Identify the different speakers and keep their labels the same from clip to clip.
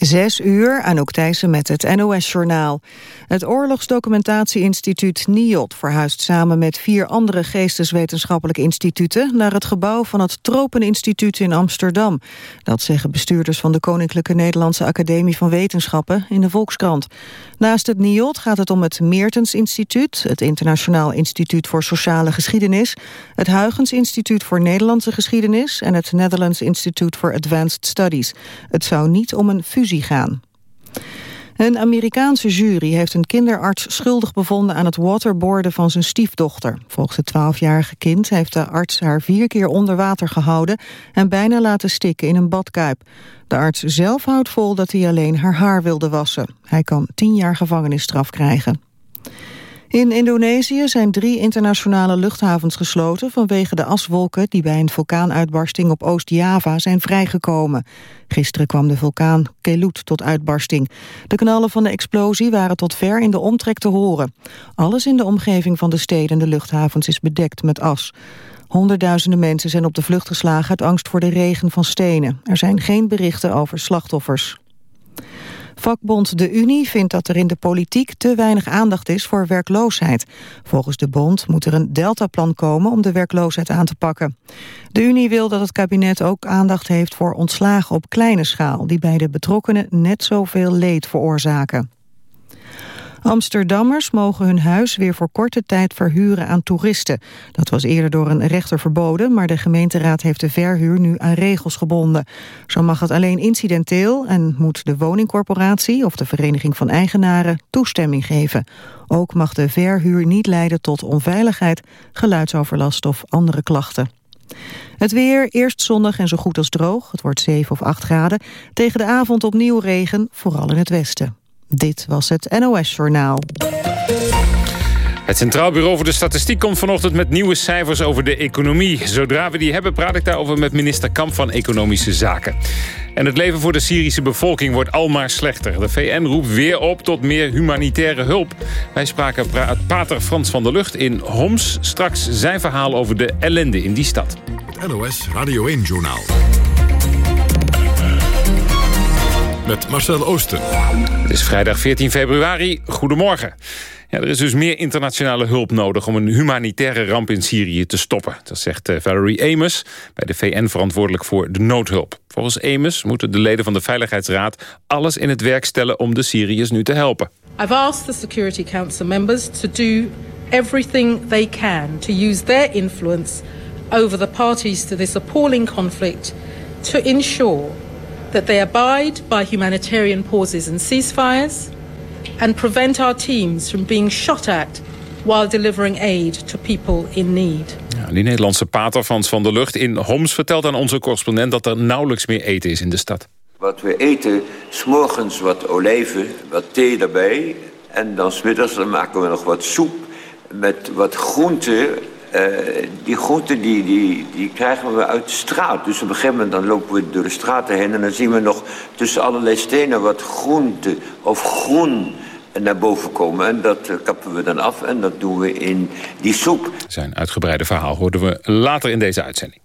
Speaker 1: Zes uur, Anouk Thijssen met het NOS-journaal. Het Oorlogsdocumentatieinstituut NIOD verhuist samen met vier andere geesteswetenschappelijke instituten naar het gebouw van het Tropeninstituut in Amsterdam. Dat zeggen bestuurders van de Koninklijke Nederlandse Academie van Wetenschappen in de Volkskrant. Naast het NIOD gaat het om het Meertens Instituut, het Internationaal Instituut voor Sociale Geschiedenis, het Huygens Instituut voor Nederlandse Geschiedenis en het Netherlands Institute for Advanced Studies. Het zou niet om een fusie gaan. Een Amerikaanse jury heeft een kinderarts schuldig bevonden aan het waterboarden van zijn stiefdochter. Volgens het 12-jarige kind heeft de arts haar vier keer onder water gehouden en bijna laten stikken in een badkuip. De arts zelf houdt vol dat hij alleen haar haar wilde wassen. Hij kan tien jaar gevangenisstraf krijgen. In Indonesië zijn drie internationale luchthavens gesloten vanwege de aswolken die bij een vulkaanuitbarsting op Oost-Java zijn vrijgekomen. Gisteren kwam de vulkaan Kelut tot uitbarsting. De knallen van de explosie waren tot ver in de omtrek te horen. Alles in de omgeving van de steden en de luchthavens is bedekt met as. Honderdduizenden mensen zijn op de vlucht geslagen uit angst voor de regen van stenen. Er zijn geen berichten over slachtoffers. Vakbond De Unie vindt dat er in de politiek te weinig aandacht is voor werkloosheid. Volgens de bond moet er een deltaplan komen om de werkloosheid aan te pakken. De Unie wil dat het kabinet ook aandacht heeft voor ontslagen op kleine schaal... die bij de betrokkenen net zoveel leed veroorzaken. Amsterdammers mogen hun huis weer voor korte tijd verhuren aan toeristen. Dat was eerder door een rechter verboden, maar de gemeenteraad heeft de verhuur nu aan regels gebonden. Zo mag het alleen incidenteel en moet de woningcorporatie of de vereniging van eigenaren toestemming geven. Ook mag de verhuur niet leiden tot onveiligheid, geluidsoverlast of andere klachten. Het weer, eerst zonnig en zo goed als droog. Het wordt 7 of 8 graden. Tegen de avond opnieuw regen, vooral in het westen. Dit was het NOS Journaal.
Speaker 2: Het Centraal Bureau voor de Statistiek komt vanochtend met nieuwe cijfers over de economie. Zodra we die hebben praat ik daarover met minister Kamp van Economische Zaken. En het leven voor de Syrische bevolking wordt almaar slechter. De VN roept weer op tot meer humanitaire hulp. Wij spraken pater Frans van der Lucht in Homs. Straks zijn verhaal over de ellende in die stad.
Speaker 3: Het NOS Radio 1-journaal met Marcel Oosten.
Speaker 2: Het is vrijdag 14 februari. Goedemorgen. Ja, er is dus meer internationale hulp nodig om een humanitaire ramp in Syrië te stoppen. Dat zegt eh, Valerie Amos, bij de VN verantwoordelijk voor de noodhulp. Volgens Amos moeten de leden van de Veiligheidsraad alles in het werk stellen om de Syriërs nu te helpen.
Speaker 4: I've asked the Security Council members to do everything they can to use their influence over the parties to this appalling conflict to ensure that they abide by humanitarian pauses and ceasefires and prevent our teams from being shot at while delivering aid to people in need.
Speaker 2: Ja, die Nederlandse pater Frans van der Lucht in Homs vertelt aan onze correspondent dat er nauwelijks meer eten is in de stad.
Speaker 5: Wat we eten, s'morgens wat olijven, wat thee erbij. En dan smiddags dan maken we nog wat soep met wat groenten uh, die groenten die, die, die krijgen we uit de straat. Dus op een gegeven moment dan lopen we door de straten heen... en dan zien we nog tussen allerlei stenen wat groente of groen naar boven komen. En dat uh, kappen we dan af en dat doen we in die soep.
Speaker 2: Zijn uitgebreide verhaal hoorden we later in deze uitzending.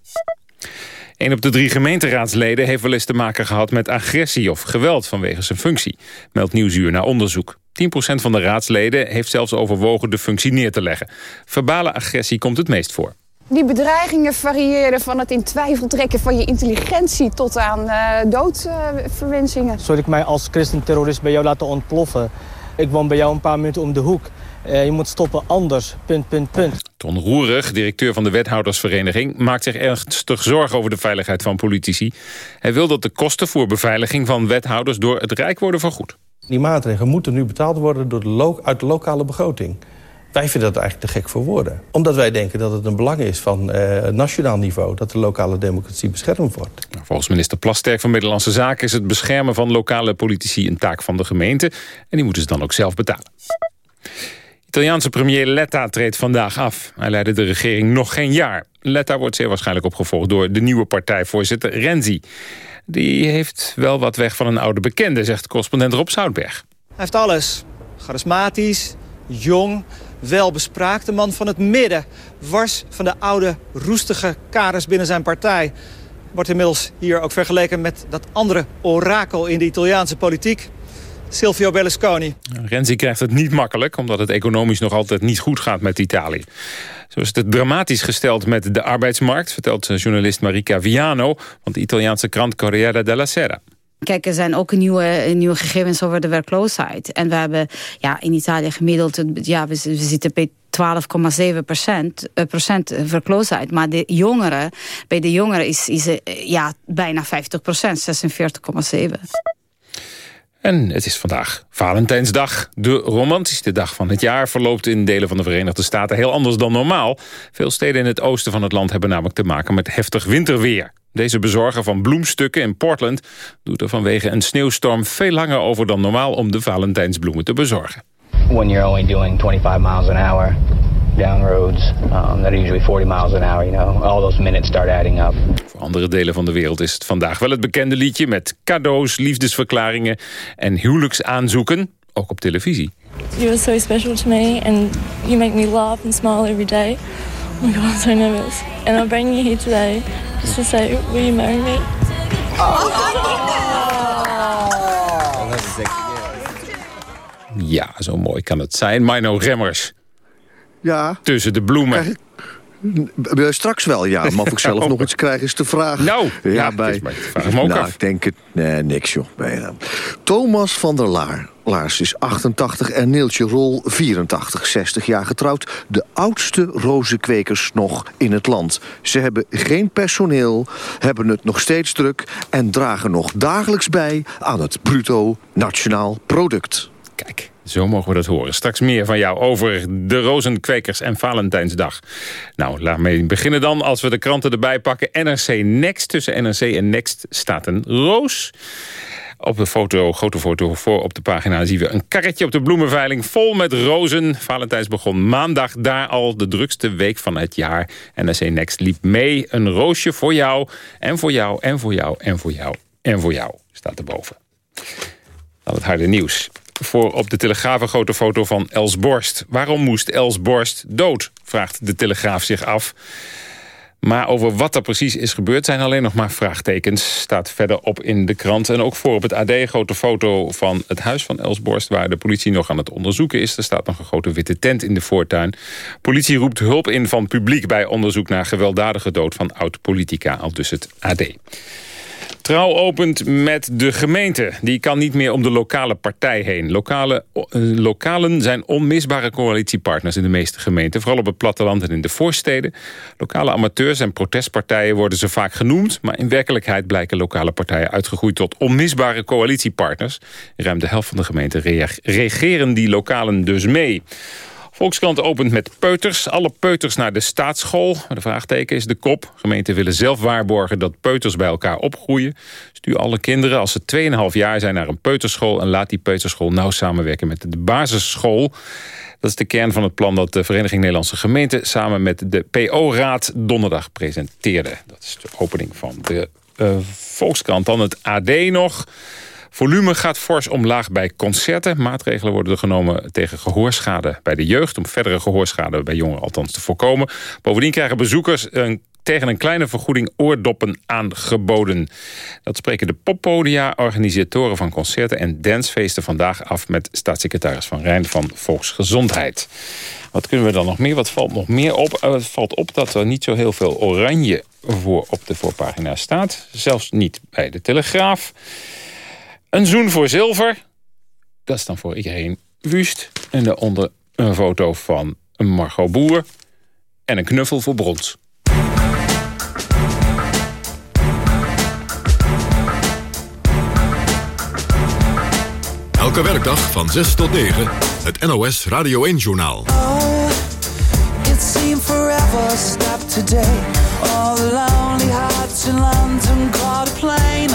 Speaker 2: Een op de drie gemeenteraadsleden heeft wel eens te maken gehad met agressie of geweld vanwege zijn functie, meldt Nieuwsuur na onderzoek. 10% van de raadsleden heeft zelfs overwogen de functie neer te leggen. Verbale agressie komt het meest voor.
Speaker 6: Die bedreigingen variëren van het in twijfel trekken van je intelligentie tot aan uh, doodverwensingen.
Speaker 7: Zou ik mij als christenterrorist bij jou laten ontploffen? Ik woon bij jou een paar minuten om de hoek. Uh, je moet stoppen anders, punt, punt, punt.
Speaker 2: Ton Roerig, directeur van de wethoudersvereniging... maakt zich ernstig zorgen over de veiligheid van politici. Hij wil dat de kosten voor beveiliging van wethouders... door het Rijk worden vergoed.
Speaker 8: Die maatregelen moeten nu betaald worden door de uit de lokale begroting. Wij vinden dat eigenlijk te gek voor woorden. Omdat wij denken dat het een belang is van uh, nationaal niveau... dat de lokale democratie beschermd wordt.
Speaker 2: Nou, volgens minister Plasterk van Middellandse Zaken... is het beschermen van lokale politici een taak van de gemeente. En die moeten ze dan ook zelf betalen. Italiaanse premier Letta treedt vandaag af. Hij leidde de regering nog geen jaar. Letta wordt zeer waarschijnlijk opgevolgd door de nieuwe partijvoorzitter Renzi. Die heeft wel wat weg van een oude bekende, zegt correspondent Rob Zoutberg.
Speaker 9: Hij heeft alles. Charismatisch, jong, welbespraakte man van het midden. Wars van de oude roestige kaders binnen zijn partij. wordt inmiddels hier ook vergeleken met dat andere orakel in de Italiaanse politiek. Silvio Berlusconi.
Speaker 2: Renzi krijgt het niet makkelijk, omdat het economisch nog altijd niet goed gaat met Italië. Zo is het dramatisch gesteld met de arbeidsmarkt, vertelt journalist Marika Viano van de Italiaanse krant Corriere della Sera.
Speaker 10: Kijk, er zijn ook nieuwe, nieuwe gegevens over de werkloosheid. En we hebben ja, in Italië gemiddeld, ja, we, we zitten bij 12,7 procent, uh, procent werkloosheid. Maar de jongeren, bij de jongeren is, is uh, ja, bijna 50 procent, 46,7.
Speaker 2: En het is vandaag Valentijnsdag. De romantischste dag van het jaar verloopt in delen van de Verenigde Staten heel anders dan normaal. Veel steden in het oosten van het land hebben namelijk te maken met heftig winterweer. Deze bezorger van bloemstukken in Portland doet er vanwege een sneeuwstorm veel langer over dan normaal om de Valentijnsbloemen te bezorgen.
Speaker 11: When you're only doing 25 miles an hour down roads um, that are usually 40 miles an hour, you know, all those minutes start adding up.
Speaker 2: Voor andere delen van de wereld is het vandaag wel het bekende liedje met cadeaus, liefdesverklaringen en huwelijksaanzoeken, ook op televisie.
Speaker 12: You are so special to me and you make me laugh and smile every day. Oh my god, I'm so nervous. And I'm bringing you here today just to say, will you marry me?
Speaker 2: Ja, zo mooi kan het zijn. Mino Remmers.
Speaker 13: Ja.
Speaker 2: Tussen de bloemen.
Speaker 13: Straks wel, ja. Maar of ik zelf nog iets krijg is de vraag.
Speaker 2: Nou,
Speaker 13: ja,
Speaker 2: ja
Speaker 13: bij.
Speaker 2: vraag
Speaker 13: nou,
Speaker 2: af.
Speaker 13: ik denk het. Nee, niks joh. Uh, Thomas van der Laar. Laars is 88 en Neeltje Rol 84, 60 jaar getrouwd. De oudste rozenkwekers nog in het land. Ze hebben geen personeel, hebben het nog steeds druk... en dragen nog dagelijks bij aan het bruto nationaal product.
Speaker 2: Kijk, zo mogen we dat horen. Straks meer van jou over de rozenkwekers en Valentijnsdag. Nou, laat me beginnen dan als we de kranten erbij pakken. NRC Next, tussen NRC en Next staat een roos. Op de foto, grote foto voor op de pagina zien we een karretje op de bloemenveiling vol met rozen. Valentijns begon maandag daar al de drukste week van het jaar. NRC Next liep mee een roosje voor jou en voor jou en voor jou en voor jou en voor jou. Staat erboven. Dan het harde nieuws voor op de Telegraaf een grote foto van Els Borst. Waarom moest Els Borst dood, vraagt de Telegraaf zich af. Maar over wat er precies is gebeurd zijn alleen nog maar vraagtekens. Staat verderop in de krant. En ook voor op het AD een grote foto van het huis van Els Borst... waar de politie nog aan het onderzoeken is. Er staat nog een grote witte tent in de voortuin. Politie roept hulp in van publiek bij onderzoek... naar gewelddadige dood van oud-politica, al dus het AD. Trouw opent met de gemeente. Die kan niet meer om de lokale partij heen. Lokale, uh, lokalen zijn onmisbare coalitiepartners in de meeste gemeenten. Vooral op het platteland en in de voorsteden. Lokale amateurs en protestpartijen worden ze vaak genoemd. Maar in werkelijkheid blijken lokale partijen uitgegroeid tot onmisbare coalitiepartners. Ruim de helft van de gemeenten regeren die lokalen dus mee. Volkskrant opent met peuters. Alle peuters naar de staatsschool. De vraagteken is de kop. Gemeenten willen zelf waarborgen dat peuters bij elkaar opgroeien. Stuur alle kinderen als ze 2,5 jaar zijn naar een peuterschool... en laat die peuterschool nauw samenwerken met de basisschool. Dat is de kern van het plan dat de Vereniging Nederlandse Gemeenten... samen met de PO-raad donderdag presenteerde. Dat is de opening van de uh, Volkskrant. Dan het AD nog... Volume gaat fors omlaag bij concerten. Maatregelen worden er genomen tegen gehoorschade bij de jeugd... om verdere gehoorschade bij jongeren althans te voorkomen. Bovendien krijgen bezoekers een, tegen een kleine vergoeding oordoppen aangeboden. Dat spreken de poppodia, organisatoren van concerten en dancefeesten vandaag af... met staatssecretaris Van Rijn van Volksgezondheid. Wat kunnen we dan nog meer? Wat valt nog meer op? Het valt op dat er niet zo heel veel oranje voor op de voorpagina staat. Zelfs niet bij de Telegraaf. Een zoen voor zilver. Dat is dan voor iedereen wust. En daaronder een foto van een Margot Boer. En een knuffel voor brons.
Speaker 3: Elke werkdag van 6 tot 9. Het NOS Radio 1-journaal.
Speaker 14: Oh, it seemed forever, stop today. All the lonely hearts in London caught a plane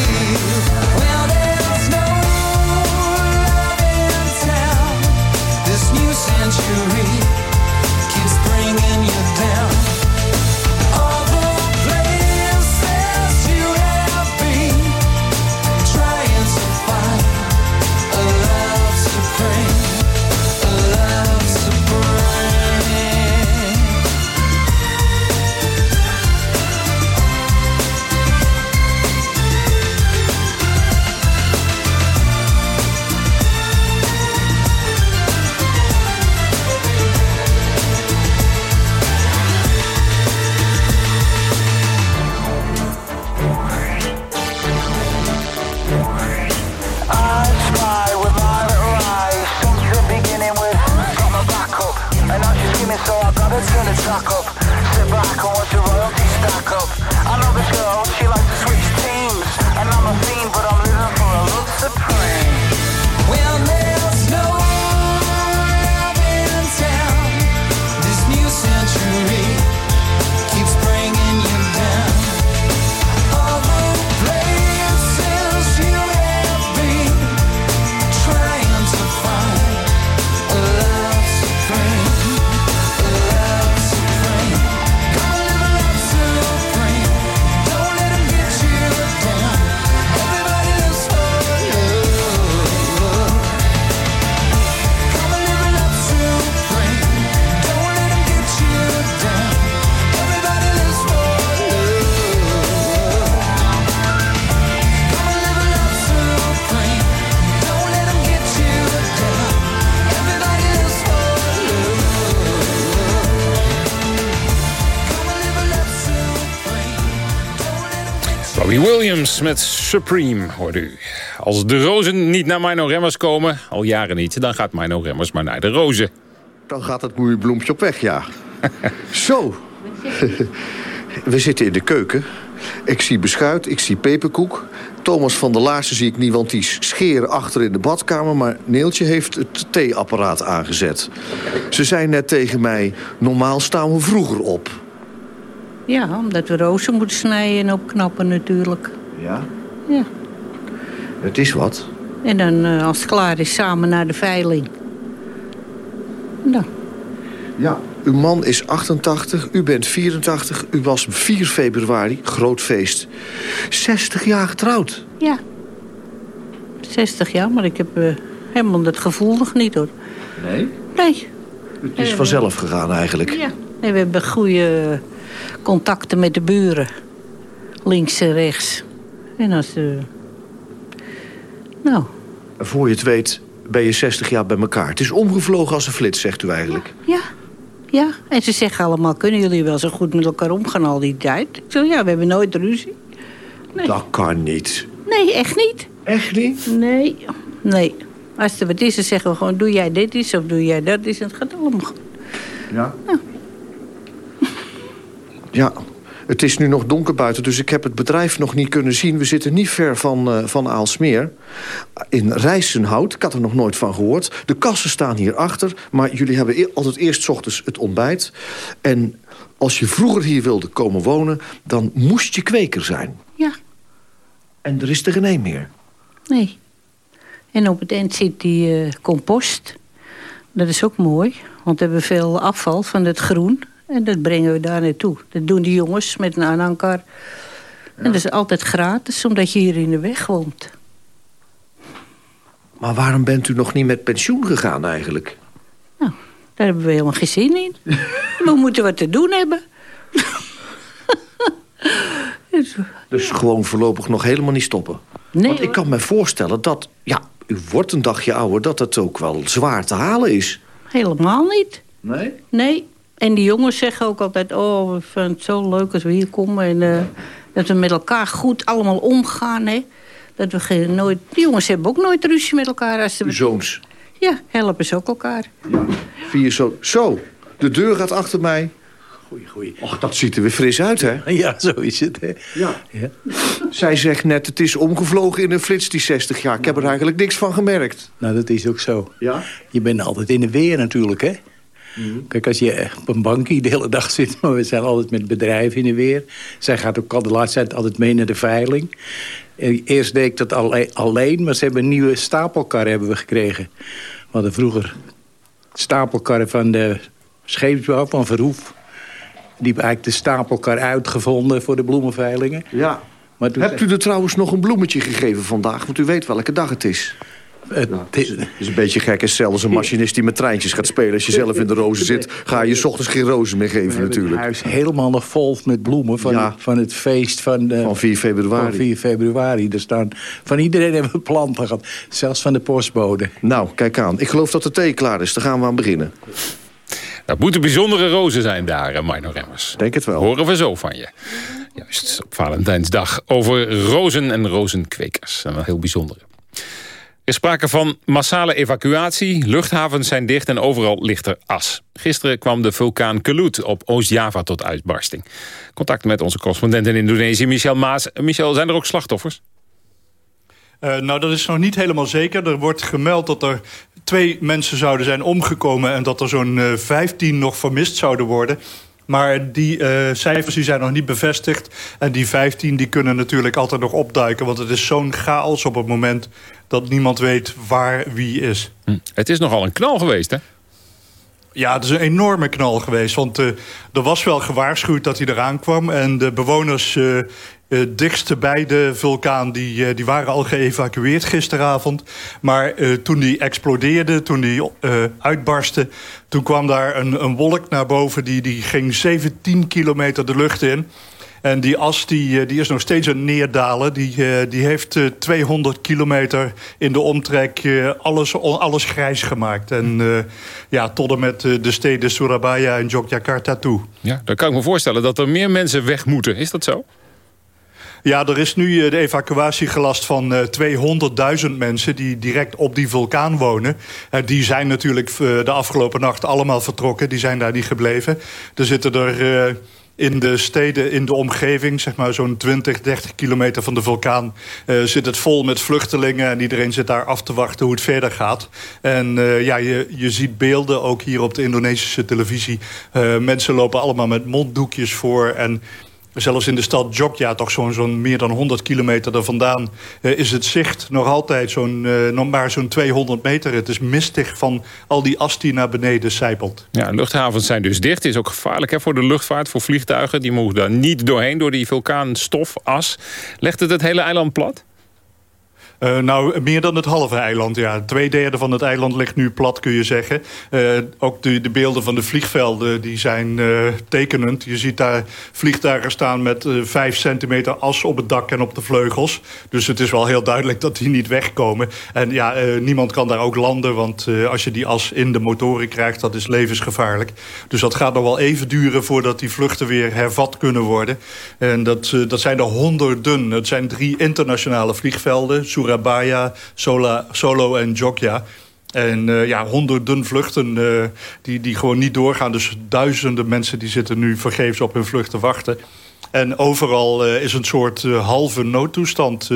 Speaker 14: Well, there's no love in town. This new century keeps bringing you down.
Speaker 2: Williams met Supreme, hoort u. Als de rozen niet naar Mino Remmers komen, al jaren niet... dan gaat Mino Remmers maar naar de rozen.
Speaker 15: Dan gaat het moeie bloempje op weg, ja. Zo. We zitten in de keuken. Ik zie beschuit, ik zie peperkoek. Thomas van der Laarsen zie ik niet, want die scheren achter in de badkamer. Maar Neeltje heeft het theeapparaat aangezet. Ze zei net tegen mij, normaal staan we vroeger op.
Speaker 16: Ja, omdat we rozen moeten snijden en opknappen natuurlijk.
Speaker 15: Ja?
Speaker 16: Ja.
Speaker 15: Het is wat.
Speaker 16: En dan eh, als het klaar is, samen naar de veiling. Nou,
Speaker 15: Ja. Uw man is 88, u bent 84, u was 4 februari, groot feest. 60 jaar getrouwd.
Speaker 16: ja. 60 jaar, maar ik heb eh, helemaal dat gevoel nog niet hoor.
Speaker 15: Nee?
Speaker 16: Nee.
Speaker 15: Het is vanzelf gegaan eigenlijk.
Speaker 16: Ja. Nee, we hebben goede contacten met de buren. Links en rechts. En als... eh, Nou,
Speaker 15: Voor je het weet ben je 60 jaar bij elkaar. Het is omgevlogen als een flits, zegt u eigenlijk.
Speaker 16: ja. Ja, en ze zeggen allemaal, kunnen jullie wel zo goed met elkaar omgaan al die tijd? Ik zeg, ja, we hebben nooit ruzie. Nee.
Speaker 15: Dat kan niet.
Speaker 16: Nee, echt niet.
Speaker 15: Echt niet?
Speaker 16: Nee, nee. Als er wat is, dan zeggen we gewoon, doe jij dit eens of doe jij dat. En het gaat allemaal goed.
Speaker 15: Ja? Ja, het is nu nog donker buiten, dus ik heb het bedrijf nog niet kunnen zien. We zitten niet ver van, eh, van Aalsmeer. In Rijsenhout, ik had er nog nooit van gehoord. De kassen staan hierachter, maar jullie hebben e- altijd eerst 's ochtends het ontbijt. En als je vroeger hier wilde komen wonen, dan moest je kweker zijn.
Speaker 16: Ja.
Speaker 15: En er is er geen meer.
Speaker 16: Nee. En op het eind zit die eh, compost. Dat is ook mooi, want we hebben veel afval van het groen. En dat brengen we daar naartoe. Dat doen die jongens met een aanhangkar. En dat is altijd gratis, omdat je hier in de weg woont.
Speaker 15: Maar waarom bent u nog niet met pensioen gegaan eigenlijk?
Speaker 16: Daar hebben we helemaal geen zin in. we moeten wat te doen hebben.
Speaker 15: Dus gewoon voorlopig nog helemaal niet stoppen?
Speaker 16: Nee,
Speaker 15: Want ik kan me voorstellen dat, ja, u wordt een dagje ouder... dat het ook wel zwaar te halen is.
Speaker 16: Helemaal niet.
Speaker 15: Nee?
Speaker 16: Nee. En die jongens zeggen ook altijd... oh, we vinden het zo leuk als we hier komen. En eh, dat we met elkaar goed allemaal omgaan. Hè. Dat we geen, nooit, die jongens hebben ook nooit ruzie met elkaar. Als ze,
Speaker 13: Uw zoons?
Speaker 16: Ja, helpen ze ook elkaar.
Speaker 13: Vier zo... Zo, de deur gaat achter mij.
Speaker 17: Goeie, goeie.
Speaker 13: Och, dat ziet er weer fris uit, hè?
Speaker 17: Ja, zo is het, hè.
Speaker 13: Ja. Zij zegt net, het is omgevlogen in een flits, die 60 jaar. Ik heb er eigenlijk niks van gemerkt.
Speaker 17: Nou, dat is ook zo.
Speaker 13: Ja?
Speaker 17: Je bent altijd in de weer natuurlijk, hè. Kijk, als je op een bankje de hele dag zit... maar we zijn altijd met bedrijven in de weer. Zij gaat ook al de laatste tijd altijd mee naar de veiling. En Eerst deed ik dat alle- alleen, maar ze hebben een nieuwe stapelkar hebben we gekregen. We hadden vroeger stapelkarren van de scheepsbouw van Verhoef. Die hebben eigenlijk de stapelkar uitgevonden voor de bloemenveilingen.
Speaker 13: Ja.
Speaker 17: Maar
Speaker 13: Hebt u er trouwens nog een bloemetje gegeven vandaag? Want u weet welke dag het is.
Speaker 17: Het
Speaker 13: is een beetje gek. is zelfs een machinist die met treintjes gaat spelen. Als je zelf in de rozen zit, ga je 's ochtends geen rozen meer
Speaker 17: We
Speaker 13: geven
Speaker 17: hebben het
Speaker 13: natuurlijk.
Speaker 17: huis helemaal nog vol met bloemen van,
Speaker 13: Ja.
Speaker 17: van het feest van, de,
Speaker 13: Van 4 februari.
Speaker 17: Van 4 februari. Er staan, van iedereen hebben we planten gehad. Zelfs van de postbode.
Speaker 13: Nou, kijk aan. Ik geloof dat de thee klaar is. Daar gaan we aan beginnen.
Speaker 2: Dat moeten bijzondere rozen zijn daar, eh, Marno Remmers.
Speaker 13: Denk het wel.
Speaker 2: Horen we zo van je. Juist op Valentijnsdag over rozen en rozenkwekers. En wel heel bijzondere. Er sprake van massale evacuatie. Luchthavens zijn dicht en overal ligt er as. Gisteren kwam de vulkaan Kelut op Oost-Java tot uitbarsting. Contact met onze correspondent in Indonesië, Michel Maas. Michel, zijn er ook slachtoffers?
Speaker 18: Eh, nou, dat is nog niet helemaal zeker. Er wordt gemeld dat er twee mensen zouden zijn omgekomen... en dat er zo'n eh, 15 nog vermist zouden worden. Maar die eh, cijfers die zijn nog niet bevestigd. En die 15 die kunnen natuurlijk altijd nog opduiken. Want het is zo'n chaos op het moment dat niemand weet waar wie is.
Speaker 2: Hm. Het is nogal een knal geweest, hè?
Speaker 18: Ja, het is een enorme knal geweest. Want eh, er was wel gewaarschuwd dat hij eraan kwam. En de bewoners eh dichtst bij de vulkaan... Die, eh, die waren al geëvacueerd gisteravond. Maar toen die explodeerde, toen die uitbarstte... toen kwam daar een, een wolk naar boven. Die, die ging 17 kilometer de lucht in. En die as die, eh, die is nog steeds aan het neerdalen. Die, eh, die heeft eh, 200 kilometer in de omtrek eh, alles, alles grijs gemaakt. En eh, ja, tot en met eh, de steden Surabaya en Yogyakarta toe.
Speaker 2: Ja, dan kan ik me voorstellen dat er meer mensen weg moeten. Is dat zo?
Speaker 18: Ja, er is nu eh, de evacuatie gelast van eh, 200.000 mensen... die direct op die vulkaan wonen. Eh, die zijn natuurlijk eh, de afgelopen nacht allemaal vertrokken. Die zijn daar niet gebleven. Er zitten er... in de steden, in de omgeving, zeg maar zo'n 20, 30 kilometer van de vulkaan... eh, zit het vol met vluchtelingen en iedereen zit daar af te wachten hoe het verder gaat. En eh, ja, je, je ziet beelden ook hier op de Indonesische televisie. Eh, mensen lopen allemaal met monddoekjes voor en... Zelfs in de stad Jogja, toch zo'n meer dan 100 kilometer er vandaan... eh, is het zicht nog altijd zo'n eh, maar zo'n 200 meter. Het is mistig van al die as die naar beneden sijpelt.
Speaker 2: Ja, luchthavens zijn dus dicht. Is ook gevaarlijk hè, voor de luchtvaart, voor vliegtuigen. Die mogen daar niet doorheen door die vulkaanstof, as. Legt het het hele eiland plat?
Speaker 18: Eh, nou, meer dan het halve eiland, ja. Twee derde van het eiland ligt nu plat, kun je zeggen. Eh, ook de, de beelden van de vliegvelden die zijn eh, tekenend. Je ziet daar vliegtuigen staan met vijf centimeter as op het dak en op de vleugels. Dus het is wel heel duidelijk dat die niet wegkomen. En ja, niemand kan daar ook landen, want als je die as in de motoren krijgt... dat is levensgevaarlijk. Dus dat gaat nog wel even duren voordat die vluchten weer hervat kunnen worden. En dat, dat zijn er honderden. Het zijn drie internationale vliegvelden. Surabaya, Sola, Solo en Jogja. En eh, ja, honderden vluchten eh, die, die gewoon niet doorgaan. Dus duizenden mensen die zitten nu vergeefs op hun vlucht te wachten. En overal eh, is een soort halve noodtoestand.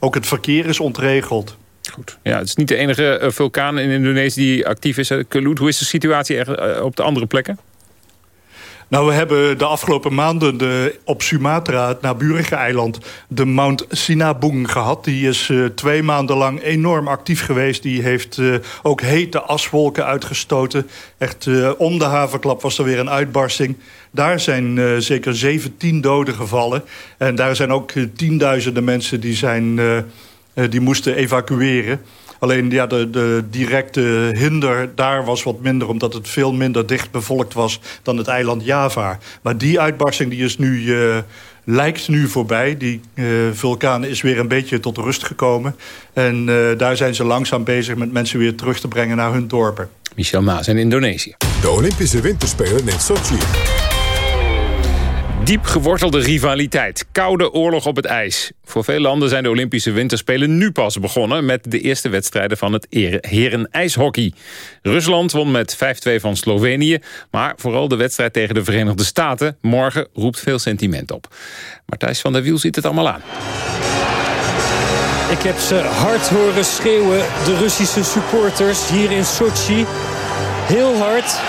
Speaker 18: Ook het verkeer is ontregeld.
Speaker 2: Goed. Ja, het is niet de enige vulkaan in Indonesië die actief is. hè. Hoe is de situatie op de andere plekken?
Speaker 18: Nou, we hebben de afgelopen maanden de, op Sumatra, het naburige eiland, de Mount Sinabung gehad. Die is eh, twee maanden lang enorm actief geweest. Die heeft eh, ook hete aswolken uitgestoten. Echt eh, om de havenklap was er weer een uitbarsting. Daar zijn zeker 17 doden gevallen. En daar zijn ook tienduizenden mensen die, zijn, die moesten evacueren. Alleen ja, de, de directe hinder daar was wat minder... omdat het veel minder dicht bevolkt was dan het eiland Java. Maar die uitbarsting die is nu, eh, lijkt nu voorbij. Die eh, vulkaan is weer een beetje tot rust gekomen. En eh, daar zijn ze langzaam bezig met mensen weer terug te brengen naar hun dorpen.
Speaker 2: Michel Maas in Indonesië.
Speaker 3: De Olympische Winterspelen in Sochi.
Speaker 2: Diep gewortelde rivaliteit. Koude oorlog op het ijs. Voor veel landen zijn de Olympische Winterspelen nu pas begonnen... met de eerste wedstrijden van het heren-ijshockey. Rusland won met 5-2 van Slovenië... maar vooral de wedstrijd tegen de Verenigde Staten... morgen roept veel sentiment op. Matthijs van der Wiel ziet het allemaal aan.
Speaker 19: Ik heb ze hard horen schreeuwen, de Russische supporters hier in Sochi. Heel hard.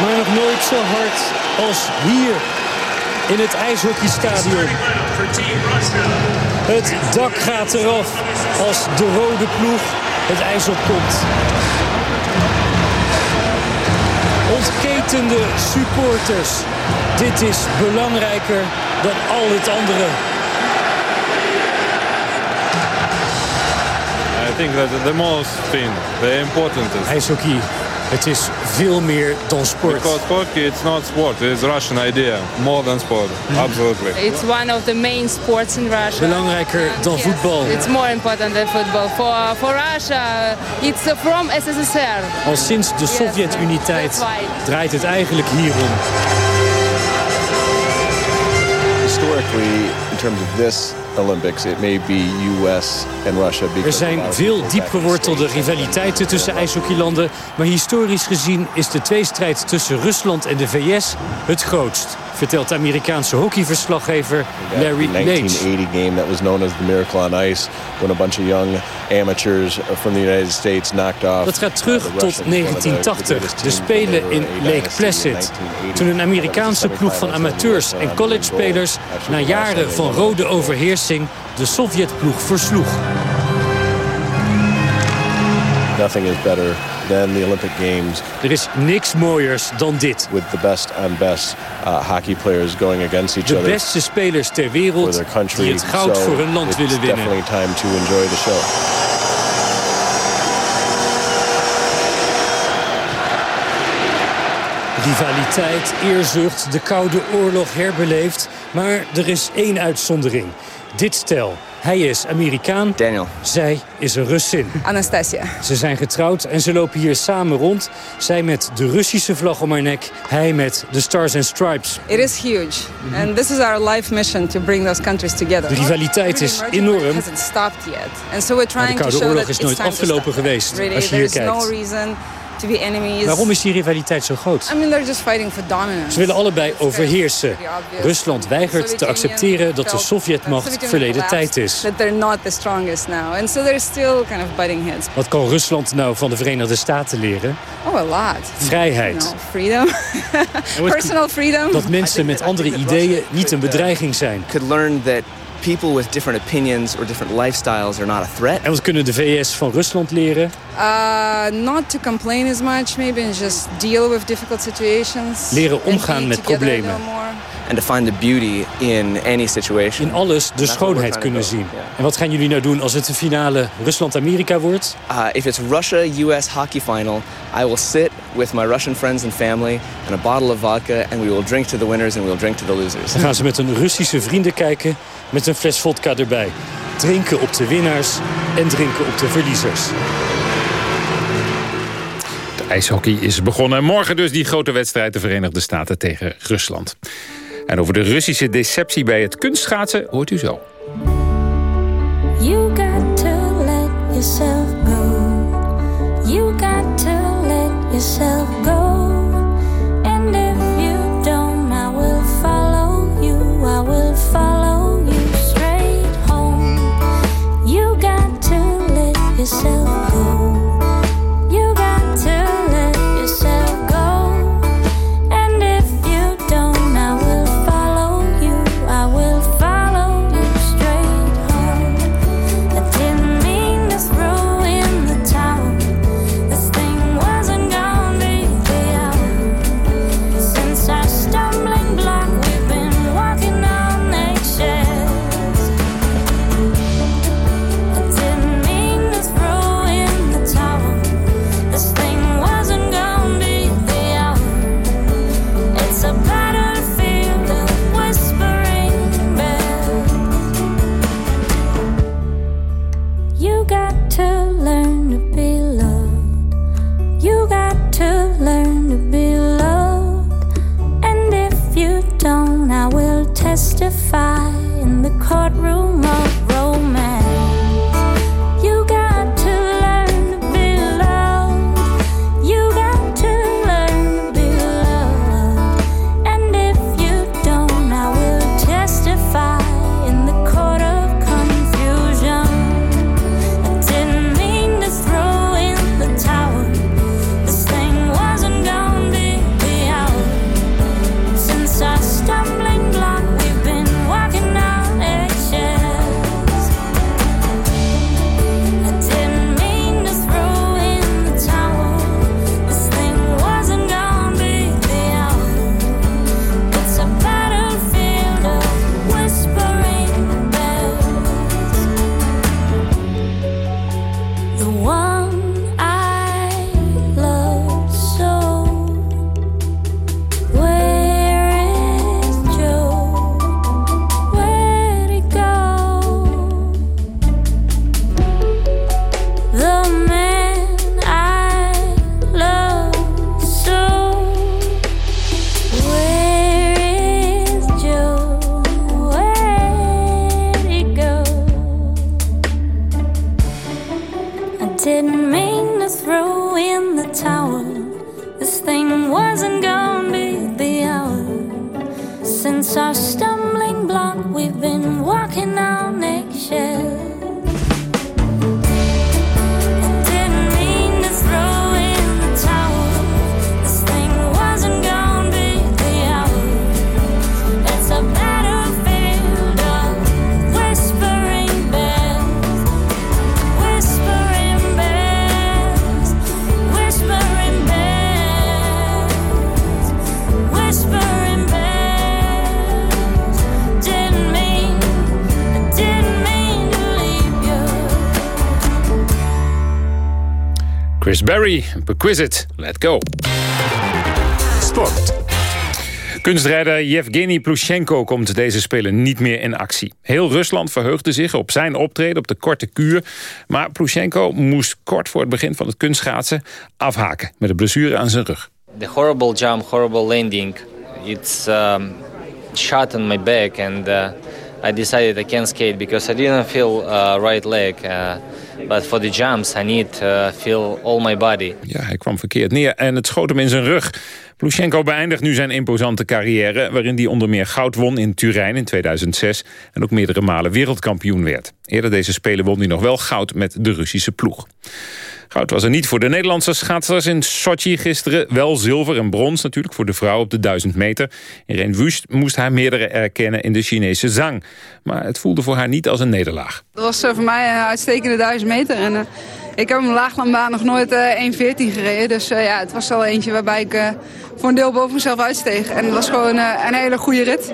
Speaker 19: Maar nog nooit zo hard als hier in het ijshockeystadion. Het dak gaat eraf als de rode ploeg het ijs opkomt. Ontketende supporters. Dit is belangrijker dan al het andere.
Speaker 20: I think that the most thing, the important is...
Speaker 19: IJshockey, het is veel meer dan sport.
Speaker 20: Because hockey, it's not sport, it's Russian idea. More than sport, absolutely.
Speaker 21: It's one of the main sports in Russia.
Speaker 19: Belangrijker dan voetbal.
Speaker 21: It's more important than football. For, for Russia, it's from SSSR.
Speaker 19: Al sinds de Sovjet-Uniteit draait het eigenlijk hierom.
Speaker 22: Historically, in terms of this Olympics, it may be US and Russia.
Speaker 19: Er zijn veel diepgewortelde rivaliteiten tussen ijshockeylanden, maar historisch gezien is de tweestrijd tussen Rusland en de VS het grootst, vertelt de Amerikaanse hockeyverslaggever Larry
Speaker 22: The 1980 game that was known as the Miracle on Ice, when a bunch of young amateurs from the United States knocked off.
Speaker 19: Dat gaat terug tot 1980, de Spelen in Lake Placid. Toen een Amerikaanse ploeg van amateurs en college-spelers na jaren van rode overheersing de Sovjetploeg versloeg.
Speaker 22: Nothing is better than the Olympic Games.
Speaker 19: Er is niks mooiers dan dit.
Speaker 22: With the best and best uh, hockey players going against each
Speaker 19: De
Speaker 22: other.
Speaker 19: beste spelers ter wereld die het goud
Speaker 22: So
Speaker 19: voor hun land willen winnen.
Speaker 22: definitely time to enjoy the show.
Speaker 19: Rivaliteit, eerzucht, de Koude Oorlog herbeleefd. Maar er is één uitzondering. Dit stel. Hij is Amerikaan.
Speaker 23: Daniel.
Speaker 19: Zij is een Russin.
Speaker 23: Anastasia.
Speaker 19: Ze zijn getrouwd en ze lopen hier samen rond. Zij met de Russische vlag om haar nek. Hij met de Stars and Stripes.
Speaker 23: It is huge. And this is our life mission to bring those countries together.
Speaker 19: De rivaliteit is enorm.
Speaker 23: hasn't stopped yet. And so we're
Speaker 19: Maar
Speaker 23: trying
Speaker 19: de
Speaker 23: to
Speaker 19: Koude
Speaker 23: show
Speaker 19: Oorlog
Speaker 23: that
Speaker 19: is
Speaker 23: it's
Speaker 19: nooit
Speaker 23: time to
Speaker 19: afgelopen geweest,
Speaker 23: Really,
Speaker 19: als je hier
Speaker 23: there's no
Speaker 19: kijkt.
Speaker 23: reason to be enemies.
Speaker 19: Waarom is die rivaliteit zo groot?
Speaker 23: I mean, they're just fighting for dominance.
Speaker 19: Ze willen allebei overheersen. Rusland weigert te accepteren dat de Sovjetmacht verleden tijd is.
Speaker 23: That they're not the strongest now. And so they're still kind of butting heads.
Speaker 19: Wat kan Rusland nou van de Verenigde Staten leren?
Speaker 23: Oh, a lot.
Speaker 19: Vrijheid.
Speaker 23: You know, freedom. Personal freedom.
Speaker 19: Dat mensen met andere ideeën niet een bedreiging zijn.
Speaker 24: could learn that people with different opinions or different lifestyles are not a threat.
Speaker 19: En wat kunnen de VS van Rusland leren?
Speaker 23: Uh, not to complain as much, maybe, and just deal with difficult situations.
Speaker 19: Leren omgaan met problemen.
Speaker 24: And to find the beauty in any situation.
Speaker 19: In alles de schoonheid kunnen zien. En wat gaan jullie nou doen als het de finale Rusland-Amerika wordt?
Speaker 24: Uh, if it's Russia-U.S. hockey final, I will sit with my Russian friends and family and a bottle of vodka, and we will drink to the winners and we will drink to the losers.
Speaker 19: Dan gaan ze met hun Russische vrienden kijken met een fles vodka erbij. Drinken op de winnaars en drinken op de verliezers.
Speaker 2: De ijshockey is begonnen. Morgen dus die grote wedstrijd de Verenigde Staten tegen Rusland. En over de Russische deceptie bij het kunstschaatsen hoort u zo.
Speaker 25: You got to let yourself go. You got to let yourself
Speaker 2: Chris Berry, Perquisite, Let Go. Sport. Kunstrijder Yevgeny Plushenko komt deze Spelen niet meer in actie. Heel Rusland verheugde zich op zijn optreden op de korte kuur. Maar Plushenko moest kort voor het begin van het kunstschaatsen afhaken... met een blessure aan zijn rug.
Speaker 26: The horrible jump, horrible landing. It's um, shot on my back, and uh, I decided I can't skate because I didn't feel uh, right leg. Uh, but for the jumps, I need to feel all my body.
Speaker 2: Ja, hij kwam verkeerd neer en het schoot hem in zijn rug. Plushenko beëindigt nu zijn imposante carrière... waarin hij onder meer goud won in Turijn in 2006... en ook meerdere malen wereldkampioen werd. Eerder deze Spelen won hij nog wel goud met de Russische ploeg. Goud was er niet voor de Nederlandse schaatsers in Sochi gisteren. Wel zilver en brons natuurlijk voor de vrouw op de 1000 meter. Irene Wust moest haar meerdere erkennen in de Chinese zang. Maar het voelde voor haar niet als een nederlaag.
Speaker 27: Dat was eh, voor mij een uitstekende 1000 meter. En, eh, ik heb een laaglandbaan nog nooit eh 1.14 gereden. Dus ja, het was wel eentje waarbij ik voor een deel boven mezelf uitsteeg. En het was gewoon een hele goede rit.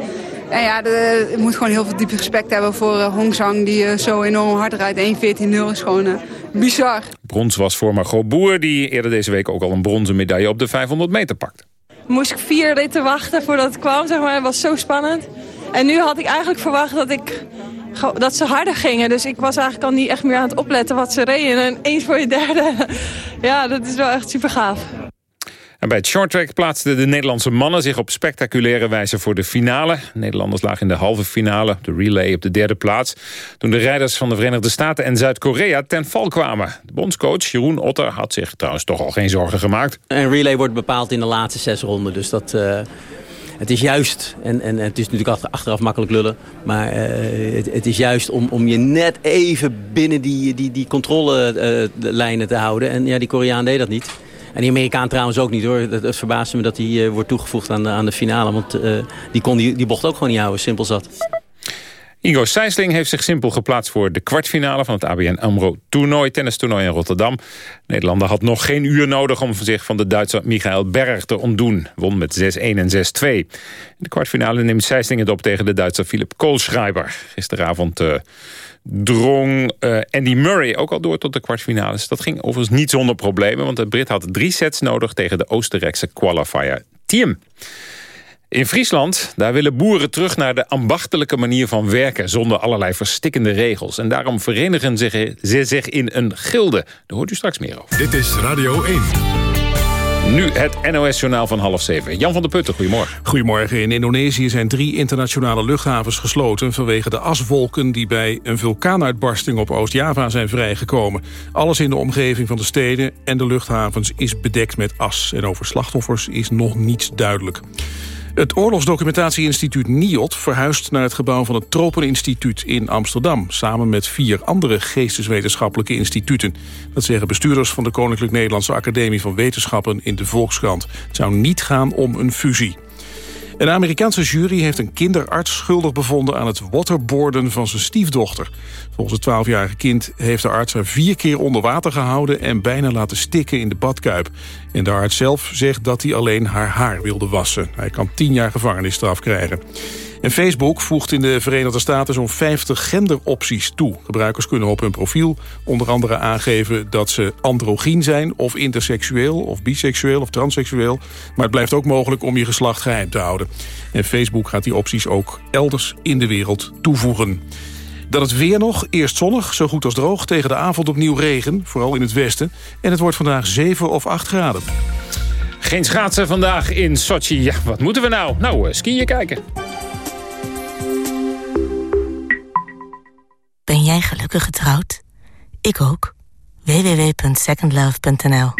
Speaker 27: En ja, de, ik moet gewoon heel veel diepe respect hebben voor eh, Hong Zhang... die eh, zo enorm hard rijdt. 1.14.0 is gewoon eh, bizar.
Speaker 2: Brons was voor Margot Boer... die eerder deze week ook al een bronzen medaille op de 500 meter pakte.
Speaker 28: moest ik vier ritten wachten voordat het kwam. Zeg maar. Het was zo spannend. En nu had ik eigenlijk verwacht dat, ik, dat ze harder gingen. Dus ik was eigenlijk al niet echt meer aan het opletten wat ze reden. En eens voor je derde. Ja, dat is wel echt super gaaf.
Speaker 2: Bij het shorttrack plaatsten de Nederlandse mannen zich op spectaculaire wijze voor de finale. Nederlanders lagen in de halve finale, de relay op de derde plaats. Toen de rijders van de Verenigde Staten en Zuid-Korea ten val kwamen. De bondscoach Jeroen Otter had zich trouwens toch al geen zorgen gemaakt.
Speaker 29: Een relay wordt bepaald in de laatste zes ronden. Dus dat, eh, het is juist, en, en het is natuurlijk achter- achteraf makkelijk lullen... maar eh, het, is juist om, om je net even binnen die, die, die controlelijnen te houden. En ja, die Koreaan deed dat niet. En die Amerikaan trouwens ook niet hoor. Het, het verbaasde me dat hij eh, wordt toegevoegd aan de, aan de finale. Want eh, die kon die, die bocht ook gewoon niet houden, simpel zat.
Speaker 2: Ingo Sijsling heeft zich simpel geplaatst voor de kwartfinale van het ABN AMRO toernooi, tennistoernooi in Rotterdam. Nederlander had nog geen uur nodig om zich van de Duitser Michael Berg te ontdoen. Won met 6-1 en 6-2. In de kwartfinale neemt Sijsling het op tegen de Duitser Philip Kohlschreiber. Gisteravond eh, drong eh, Andy Murray ook al door tot de kwartfinales. Dat ging overigens niet zonder problemen, want de Brit had drie sets nodig tegen de Oostenrijkse qualifier Thiem. In Friesland, daar willen boeren terug naar de ambachtelijke manier van werken... zonder allerlei verstikkende regels. En daarom verenigen ze zich in een gilde. Daar hoort u straks meer over.
Speaker 3: Dit is Radio 1.
Speaker 2: Nu het NOS-journaal van half zeven. Jan van der Putten, goedemorgen.
Speaker 30: Goedemorgen. In Indonesië zijn drie internationale luchthavens gesloten... vanwege de aswolken die bij een vulkaanuitbarsting op Oost-Java zijn vrijgekomen. Alles in de omgeving van de steden en de luchthavens is bedekt met as. En over slachtoffers is nog niets duidelijk. Het oorlogsdocumentatieinstituut NIOT verhuist naar het gebouw van het Tropeninstituut in Amsterdam... samen met vier andere geesteswetenschappelijke instituten. Dat zeggen bestuurders van de Koninklijk Nederlandse Academie van Wetenschappen in de Volkskrant. Het zou niet gaan om een fusie. Een Amerikaanse jury heeft een kinderarts schuldig bevonden... aan het waterboarden van zijn stiefdochter. Volgens het 12-jarige kind heeft de arts haar vier keer onder water gehouden... en bijna laten stikken in de badkuip. En de arts zelf zegt dat hij alleen haar haar wilde wassen. Hij kan 10 jaar gevangenisstraf krijgen. En Facebook voegt in de Verenigde Staten zo'n 50 genderopties toe. Gebruikers kunnen op hun profiel onder andere aangeven dat ze androgyn zijn... of interseksueel, of biseksueel, of transseksueel. Maar het blijft ook mogelijk om je geslacht geheim te houden. En Facebook gaat die opties ook elders in de wereld toevoegen. Dan het weer nog. Eerst zonnig, zo goed als droog. Tegen de avond opnieuw regen, vooral in het westen. En het wordt vandaag 7 of 8 graden.
Speaker 2: Geen schaatsen vandaag in Sochi. Ja, wat moeten we nou? Nou, eh, skiën kijken.
Speaker 31: Ben jij gelukkig getrouwd? Ik ook.
Speaker 32: www.secondlove.nl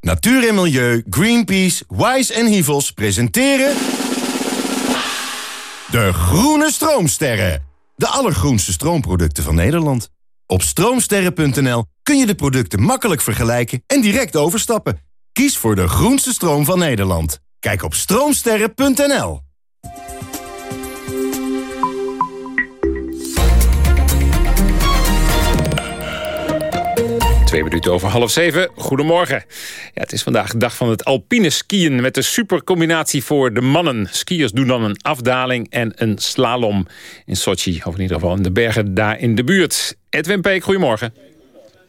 Speaker 33: Natuur en Milieu, Greenpeace, Wise en Hivels presenteren... De Groene Stroomsterren. De allergroenste stroomproducten van Nederland. Op stroomsterren.nl kun je de producten makkelijk vergelijken en direct overstappen. Kies voor de groenste stroom van Nederland. Kijk op stroomsterren.nl.
Speaker 2: Twee minuten over half zeven. Goedemorgen. Ja, het is vandaag de dag van het alpine skiën... met de supercombinatie voor de mannen. Skiers doen dan een afdaling en een slalom in Sochi. Of in ieder geval in de bergen daar in de buurt. Edwin Peek, goedemorgen.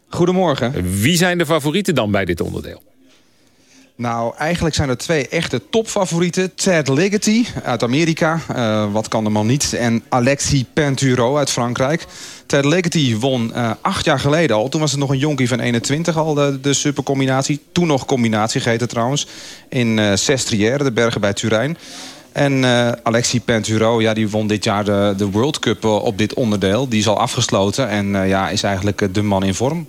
Speaker 34: Goedemorgen.
Speaker 2: Wie zijn de favorieten dan bij dit onderdeel?
Speaker 34: Nou, eigenlijk zijn er twee echte topfavorieten. Ted Ligety uit Amerika, uh, wat kan de man niet. En Alexis Pinturo uit Frankrijk. Ted Ligety won uh, acht jaar geleden al. Toen was het nog een jonkie van 21 al, de, supercombinatie. Toen nog combinatie geheten trouwens. In uh, Sestriere, de bergen bij Turijn. En uh, Alexis Pinturo, ja, die won dit jaar de, de World Cup op dit onderdeel. Die is al afgesloten en ja, is eigenlijk de man in vorm.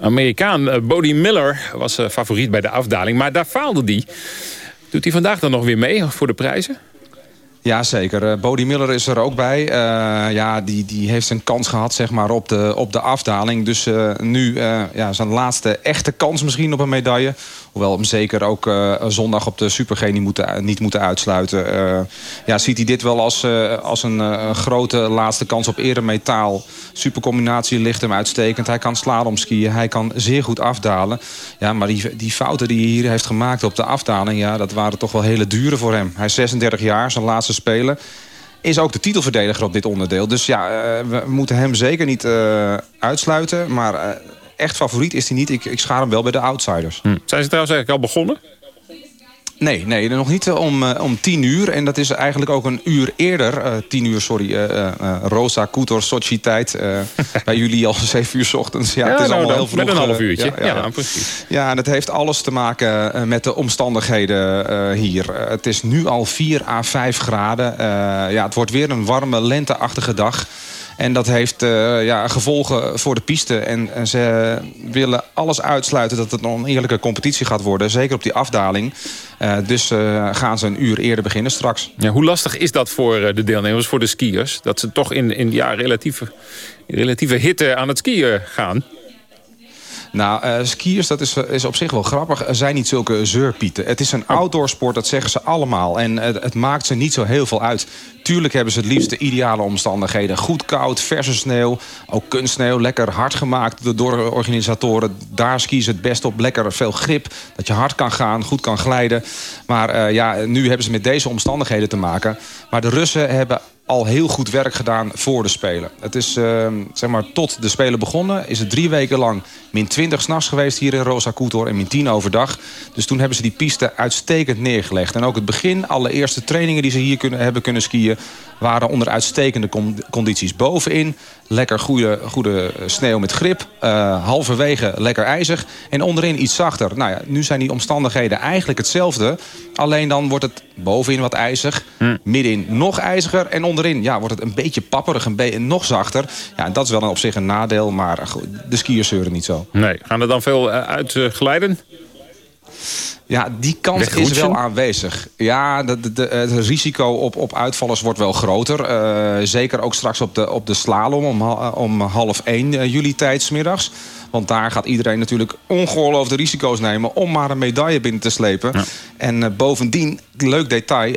Speaker 2: Amerikaan uh, Bodie Miller was favoriet bij de afdaling, maar daar faalde hij. Doet hij vandaag dan nog weer mee voor de prijzen?
Speaker 34: Ja, zeker. Uh, Bodie Miller is er ook bij. Uh, ja, die, die heeft een kans gehad zeg maar, op, de, op de afdaling. Dus uh, nu ja, zijn laatste echte kans misschien op een medaille. Hoewel hem zeker ook zondag op de Super G niet moeten, niet moeten uitsluiten. ja, ziet hij dit wel als, als een grote laatste kans op eremetaal. Supercombinatie ligt hem uitstekend. Hij kan slalom skiën. Hij kan zeer goed afdalen. Ja, maar die, die fouten die hij hier heeft gemaakt op de afdaling... Ja, dat waren toch wel hele dure voor hem. Hij is 36 jaar, zijn laatste spelen. Is ook de titelverdediger op dit onderdeel. Dus ja, uh, we moeten hem zeker niet uh, uitsluiten. Maar uh, echt favoriet is hij niet. Ik, ik schaar hem wel bij de outsiders.
Speaker 2: Hm. Zijn ze trouwens eigenlijk al begonnen?
Speaker 34: Nee, nee, nog niet om, uh, om tien uur. En dat is eigenlijk ook een uur eerder. Uh, tien uur, sorry. Uh, Rosa, Kutor, Sochi tijd. bij jullie al zeven uur s ochtends. Ja,
Speaker 2: ja
Speaker 34: het is
Speaker 2: nou,
Speaker 34: allemaal heel vroeg.
Speaker 2: Met een half uurtje.
Speaker 34: Ja, ja,
Speaker 2: ja, precies.
Speaker 34: Ja, en dat heeft alles te maken met de omstandigheden hier. het is nu al 4 à 5 graden. ja, het wordt weer een warme, lenteachtige dag. En dat heeft uh, ja, gevolgen voor de piste. En, ze willen alles uitsluiten dat het een oneerlijke competitie gaat worden. Zeker op die afdaling. Uh, dus uh, gaan ze een uur eerder beginnen straks.
Speaker 2: Ja, hoe lastig is dat voor de deelnemers, voor de skiers? Dat ze toch in, in ja, relatieve, relatieve hitte aan het skiën gaan?
Speaker 34: Nou, uh, skiers, dat is, is op zich wel grappig, zijn niet zulke zeurpieten. Het is een outdoorsport, dat zeggen ze allemaal. En uh, het maakt ze niet zo heel veel uit. Tuurlijk hebben ze het liefst de ideale omstandigheden. Goed koud, verse sneeuw, ook kunstsneeuw. Lekker hard gemaakt door de organisatoren. Daar skiën ze het best op. Lekker veel grip, dat je hard kan gaan, goed kan glijden. Maar uh, ja, nu hebben ze met deze omstandigheden te maken. Maar de Russen hebben al heel goed werk gedaan voor de Spelen. Het is, uh, zeg maar, tot de Spelen begonnen... is het drie weken lang min 20 s'nachts geweest hier in Rosa Kutor... en min 10 overdag. Dus toen hebben ze die piste uitstekend neergelegd. En ook het begin, alle eerste trainingen die ze hier kunnen, hebben kunnen skiën... waren onder uitstekende condities. Bovenin lekker goede, goede sneeuw met grip. Uh, halverwege lekker ijzig. En onderin iets zachter. Nou ja, nu zijn die omstandigheden eigenlijk hetzelfde. Alleen dan wordt het bovenin wat ijzig.
Speaker 2: Hm.
Speaker 34: Middenin nog ijziger. En onderin ja, wordt het een beetje papperig. Een beetje nog zachter. Ja, en dat is wel op zich een nadeel. Maar de skiers zeuren niet zo.
Speaker 2: Nee. Gaan er dan veel uh, uitglijden?
Speaker 34: Ja, die kans is wel aanwezig. Ja, de, de, het risico op, op uitvallers wordt wel groter. Uh, zeker ook straks op de, op de slalom om, om half 1 uh, juli tijd smiddags. Want daar gaat iedereen natuurlijk ongeoorloofde risico's nemen... om maar een medaille binnen te slepen.
Speaker 2: Ja.
Speaker 34: En uh, bovendien, leuk detail...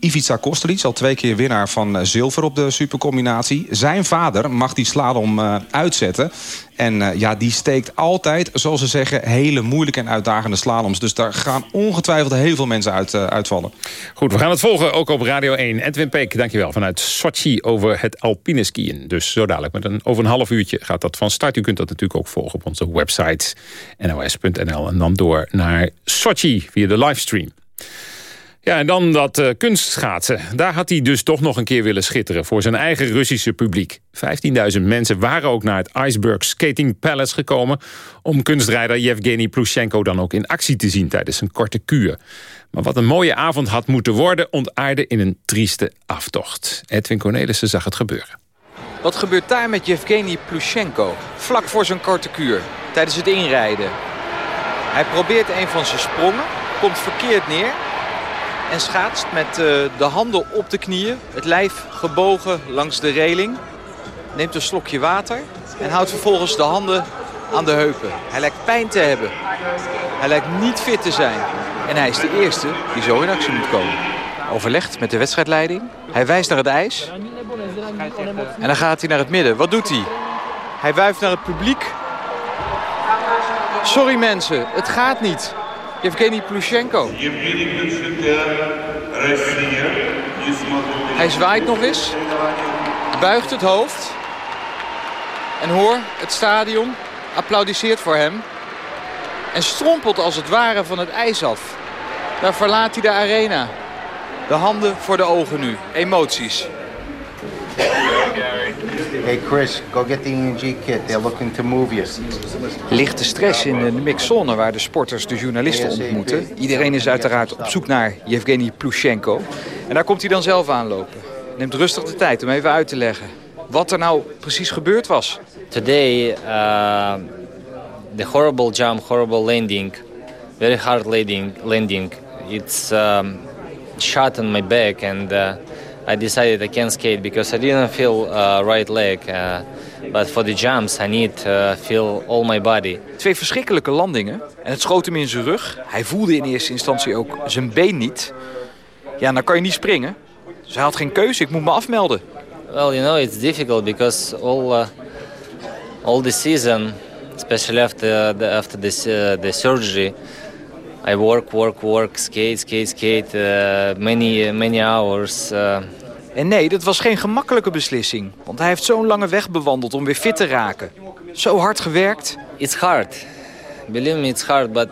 Speaker 34: Ivica Kostelic, al twee keer winnaar van zilver op de supercombinatie. Zijn vader mag die slalom uitzetten. En uh, ja, die steekt altijd, zoals ze zeggen, hele moeilijke en uitdagende slaloms. Dus daar gaan ongetwijfeld heel veel mensen uit, uh, uitvallen.
Speaker 2: Goed, we gaan het volgen, ook op Radio 1. Edwin Peek, dankjewel, vanuit Sochi over het alpine skiën. Dus zo dadelijk, met een, over een half uurtje gaat dat van start. U kunt dat natuurlijk ook volgen op onze website nos.nl. En dan door naar Sochi via de livestream. Ja, en dan dat uh, kunstschaatsen. Daar had hij dus toch nog een keer willen schitteren... voor zijn eigen Russische publiek. 15.000 mensen waren ook naar het Iceberg Skating Palace gekomen... om kunstrijder Yevgeny Plushenko dan ook in actie te zien... tijdens een korte kuur. Maar wat een mooie avond had moeten worden... ontaarde in een trieste aftocht. Edwin Cornelissen zag het gebeuren.
Speaker 32: Wat gebeurt daar met Yevgeny Plushenko? Vlak voor zijn korte kuur, tijdens het inrijden. Hij probeert een van zijn sprongen, komt verkeerd neer... en schaatst met uh, de handen op de knieën, het lijf gebogen langs de reling. Neemt een slokje water en houdt vervolgens de handen aan de heupen. Hij lijkt pijn te hebben. Hij lijkt niet fit te zijn. En hij is de eerste die zo in actie moet komen. Overlegt met de wedstrijdleiding. Hij wijst naar het ijs. En dan gaat hij naar het midden. Wat doet hij? Hij wuift naar het publiek. Sorry mensen, het gaat niet. Yevgeny Plushenko. Hij zwaait nog eens. Buigt het hoofd. En hoor, het stadion applaudisseert voor hem. En strompelt als het ware van het ijs af. Daar verlaat hij de arena. De handen voor de ogen nu. Emoties.
Speaker 35: Hey Chris, go get the ENG kit. They're looking to move you.
Speaker 32: Lichte stress in de mixzone waar de sporters de journalisten ontmoeten. Iedereen is uiteraard op zoek naar Yevgeny Plushenko. En daar komt hij dan zelf aanlopen. Neemt rustig de tijd om even uit te leggen wat er nou precies gebeurd was.
Speaker 26: Today, uh, the horrible jump, horrible landing, very hard landing, landing. It's um, shot on my back and uh, I decided I can't skate because I didn't feel uh, right leg. Uh, but for the jumps I need to feel all my body.
Speaker 32: Twee verschrikkelijke landingen en het schoot hem in zijn rug. Hij voelde in eerste instantie ook zijn been niet. Ja, dan kan je niet springen. Dus hij had geen keuze, ik moet me afmelden.
Speaker 26: Well, you know, it's difficult because all uh, all the season, especially after the, after this, uh, the surgery, I work, work, work, skate, skate, skate, uh, many, many hours. Uh.
Speaker 32: En nee, dat was geen gemakkelijke beslissing. Want hij heeft zo'n lange weg bewandeld om weer fit te raken. Zo hard gewerkt.
Speaker 26: It's hard. Believe me, it's hard, but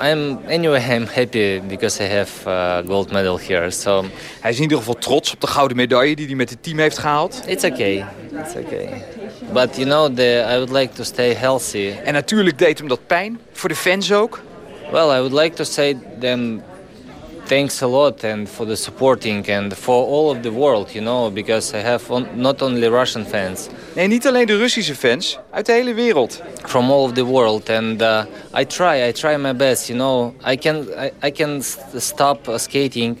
Speaker 26: I'm anyway I'm happy because I have a gold medal here. So
Speaker 32: hij is in ieder geval trots op de gouden medaille die hij met het team heeft gehaald.
Speaker 26: It's okay. It's okay. But you know, the, I would like to stay healthy.
Speaker 32: En natuurlijk deed hem dat pijn voor de fans ook.
Speaker 26: Well, I would like to say them thanks a lot and for the supporting and for all of the world, you know, because I have on, not only Russian fans.
Speaker 32: Nee, niet alleen de Russische fans, uit de hele wereld.
Speaker 26: From all of the world and uh, I try, I try my best, you know. I can, I, I can stop skating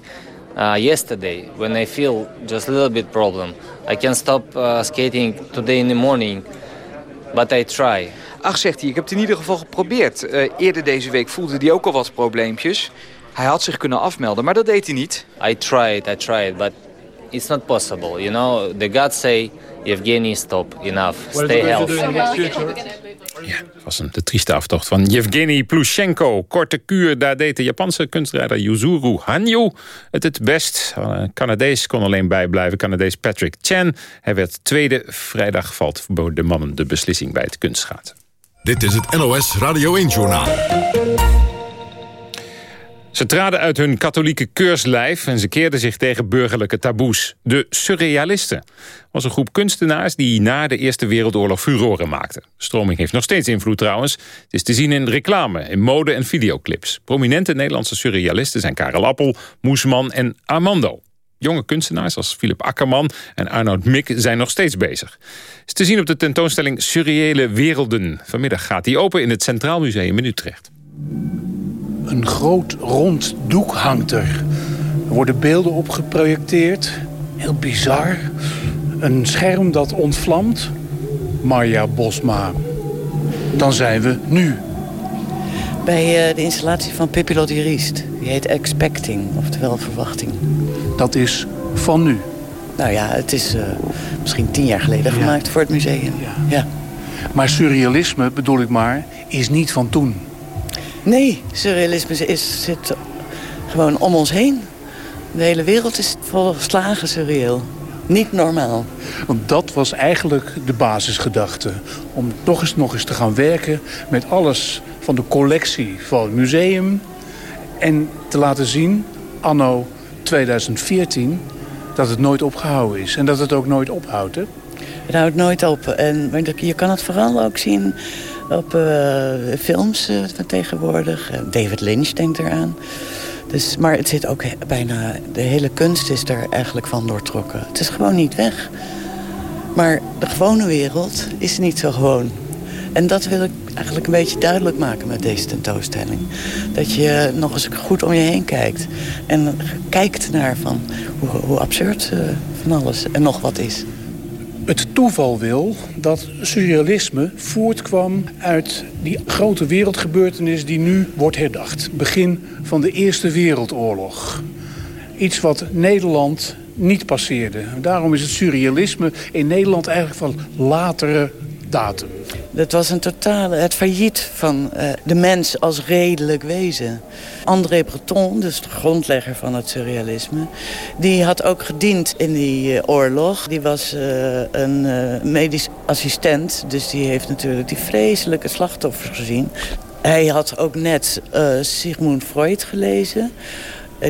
Speaker 26: uh, yesterday when I feel just a little bit problem. I can stop uh, skating today in the morning, but I try.
Speaker 32: Ach, zegt hij, ik heb het in ieder geval geprobeerd. Uh, eerder deze week voelde hij ook al wat probleempjes. Hij had zich kunnen afmelden, maar dat deed hij niet.
Speaker 26: I tried, I tried, but it's not possible. You know, the gods say, Yevgeny, stop, enough, stay healthy.
Speaker 2: Ja, dat was een, de trieste aftocht van Yevgeny Plushenko. Korte kuur, daar deed de Japanse kunstrijder Yuzuru Hanyu het het best. Canadees kon alleen bijblijven, Canadees Patrick Chen. Hij werd tweede. Vrijdag valt voor de mannen de beslissing bij het kunstschaatsen.
Speaker 3: Dit is het NOS Radio 1-journaal.
Speaker 2: Ze traden uit hun katholieke keurslijf en ze keerden zich tegen burgerlijke taboes. De surrealisten was een groep kunstenaars die na de Eerste Wereldoorlog furoren maakten. Stroming heeft nog steeds invloed trouwens. Het is te zien in reclame, in mode en videoclips. Prominente Nederlandse surrealisten zijn Karel Appel, Moesman en Armando. Jonge kunstenaars als Philip Akkerman en Arnoud Mik zijn nog steeds bezig. Het is te zien op de tentoonstelling Surreële Werelden. Vanmiddag gaat die open in het Centraal Museum in Utrecht.
Speaker 36: Een groot rond doek hangt er. Er worden beelden op geprojecteerd. Heel bizar. Een scherm dat ontvlamt. Marja Bosma. Dan zijn we nu.
Speaker 37: Bij uh, de installatie van Pippi Lottie-Riest. Die heet Expecting, oftewel verwachting.
Speaker 36: Dat is van nu?
Speaker 37: Nou ja, het is uh, misschien tien jaar geleden ja. gemaakt voor het museum. Ja. ja.
Speaker 36: Maar surrealisme, bedoel ik maar, is niet van toen.
Speaker 37: Nee, surrealisme is, zit gewoon om ons heen. De hele wereld is volslagen surreal. Niet normaal.
Speaker 36: Want dat was eigenlijk de basisgedachte. Om toch eens nog eens te gaan werken met alles van de collectie van het museum. En te laten zien, anno 2014, dat het nooit opgehouden is. En dat het ook nooit ophoudt, hè?
Speaker 37: Het houdt nooit op. En je kan het vooral ook zien op uh, films uh, van tegenwoordig. David Lynch denkt eraan. Dus, maar het zit ook bijna... De hele kunst is er eigenlijk van doortrokken. Het is gewoon niet weg. Maar de gewone wereld is niet zo gewoon. En dat wil ik eigenlijk een beetje duidelijk maken met deze tentoonstelling. Dat je nog eens goed om je heen kijkt. En kijkt naar van hoe, hoe absurd van alles en nog wat is.
Speaker 36: Het toeval wil dat surrealisme voortkwam uit die grote wereldgebeurtenis die nu wordt herdacht. Begin van de Eerste Wereldoorlog. Iets wat Nederland niet passeerde. Daarom is het surrealisme in Nederland eigenlijk van latere datum.
Speaker 37: Dat was een totale, het failliet van uh, de mens als redelijk wezen. André Breton, dus de grondlegger van het surrealisme... die had ook gediend in die uh, oorlog. Die was uh, een medisch assistent, dus die heeft natuurlijk die vreselijke slachtoffers gezien. Hij had ook net Sigmund Freud gelezen...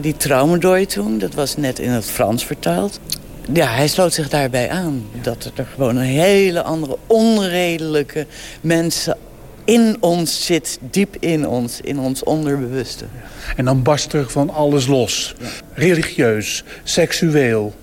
Speaker 37: die Traumedeutung, dat was net in het Frans vertaald. Ja, hij sloot zich daarbij aan. Dat er gewoon een hele andere onredelijke mensen in ons zit, diep in ons, in ons onderbewuste.
Speaker 36: En dan barst er van alles los. Religieus, seksueel.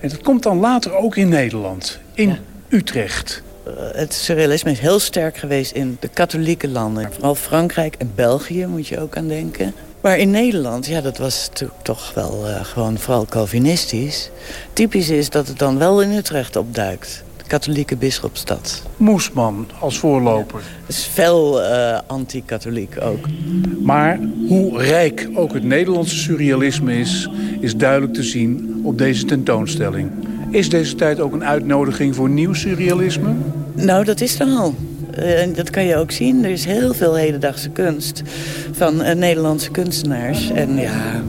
Speaker 36: En dat komt dan later ook in Nederland, in Utrecht.
Speaker 37: Uh, het surrealisme is heel sterk geweest in de katholieke landen. Vooral Frankrijk en België moet je ook aan denken. Maar in Nederland, ja, dat was natuurlijk toch wel uh, gewoon vooral Calvinistisch. Typisch is dat het dan wel in Utrecht opduikt. De katholieke bisschopstad.
Speaker 36: Moesman als voorloper.
Speaker 37: Het is fel uh, anti-katholiek ook.
Speaker 36: Maar hoe rijk ook het Nederlandse surrealisme is... is duidelijk te zien op deze tentoonstelling. Is deze tijd ook een uitnodiging voor nieuw surrealisme?
Speaker 37: Nou, dat is er al. Uh, en dat kan je ook zien. Er is heel veel hedendaagse kunst van uh, Nederlandse kunstenaars. En ja,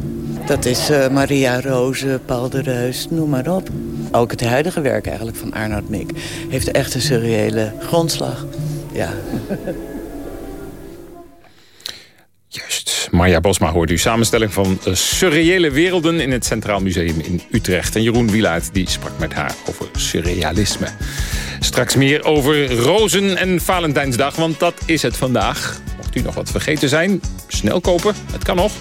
Speaker 37: dat is uh, Maria Roze, Paul de Reus, noem maar op. Ook het huidige werk eigenlijk van Arnoud Mik heeft echt een surreële grondslag. Ja.
Speaker 2: Marja Bosma hoort u samenstelling van surreële werelden... in het Centraal Museum in Utrecht. En Jeroen Wielaert die sprak met haar over surrealisme. Straks meer over rozen en Valentijnsdag, want dat is het vandaag. Mocht u nog wat vergeten zijn, snel kopen. Het kan nog.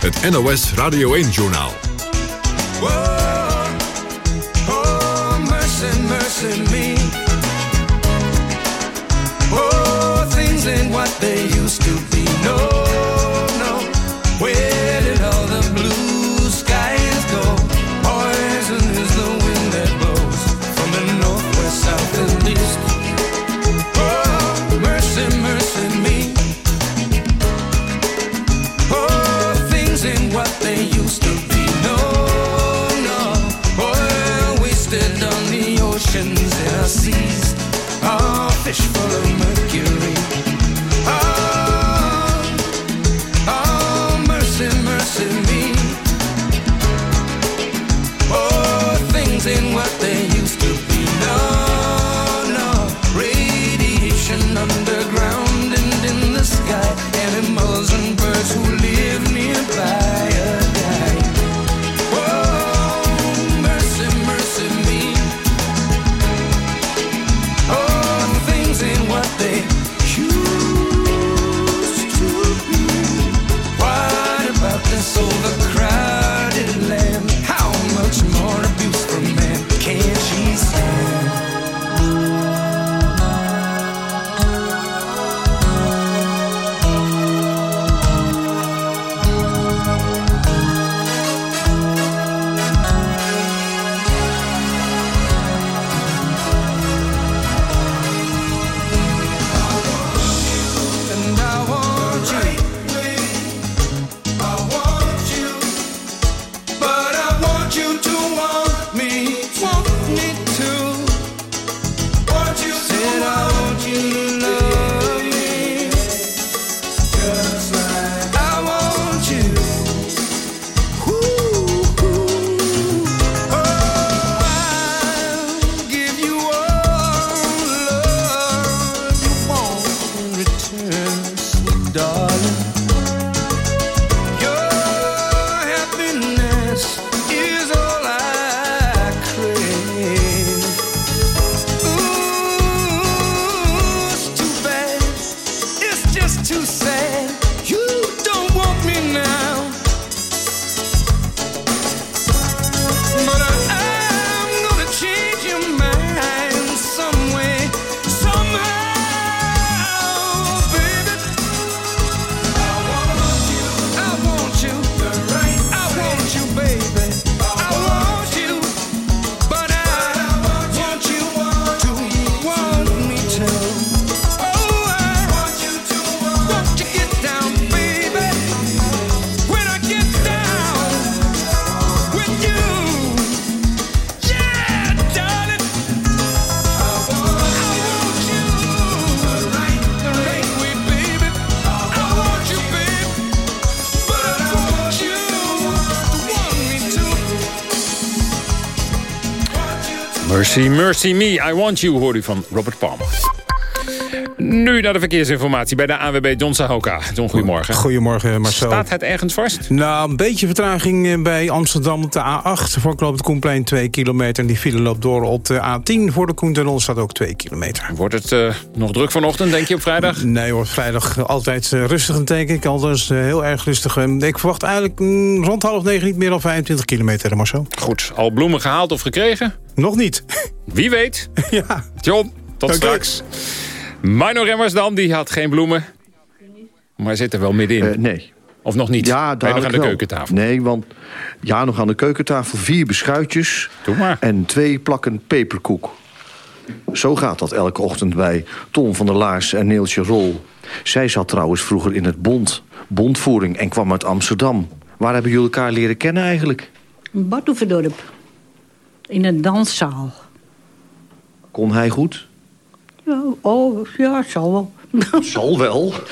Speaker 3: Het NOS Radio 1-journaal.
Speaker 14: Oh, mercy, mercy me. Oh, things ain't what they used to be. Mercy, Mercy Me,
Speaker 2: I Want You, hoor u van Robert Palmer. Nu naar de verkeersinformatie bij de AWB John Sahoka. John, goedemorgen.
Speaker 38: Goedemorgen, Marcel.
Speaker 2: Staat het ergens vast?
Speaker 38: Nou, een beetje vertraging eh, bij Amsterdam op de A8. Voor het Koenplein 2 kilometer. En die file loopt door op de A10. Voor de Koentunnel staat ook 2 kilometer.
Speaker 2: Wordt het uh, nog druk vanochtend, denk je, op vrijdag?
Speaker 38: Nee hoor, vrijdag altijd uh, rustig, denk ik. Altijd uh, heel erg rustig. ik verwacht eigenlijk mm, rond half negen niet meer dan 25 kilometer, Marcel.
Speaker 2: Goed, al bloemen gehaald of gekregen?
Speaker 38: Nog niet.
Speaker 2: Wie weet.
Speaker 38: ja.
Speaker 2: John, tot okay. straks. Mino Remmers dan, die had geen bloemen. Maar zit er wel middenin.
Speaker 15: Uh, nee.
Speaker 2: Of nog niet?
Speaker 15: Ja,
Speaker 2: je nog aan de
Speaker 15: wel.
Speaker 2: keukentafel?
Speaker 15: Nee, want ja, nog aan de keukentafel vier beschuitjes...
Speaker 2: Doe maar.
Speaker 15: en twee plakken peperkoek. Zo gaat dat elke ochtend bij Tom van der Laars en Neeltje Rol. Zij zat trouwens vroeger in het bond, bondvoering, en kwam uit Amsterdam. Waar hebben jullie elkaar leren kennen eigenlijk?
Speaker 16: Badhoevedorp. In een danszaal.
Speaker 15: Kon hij goed?
Speaker 16: Ja, oh, ja, zal wel.
Speaker 15: Zal wel.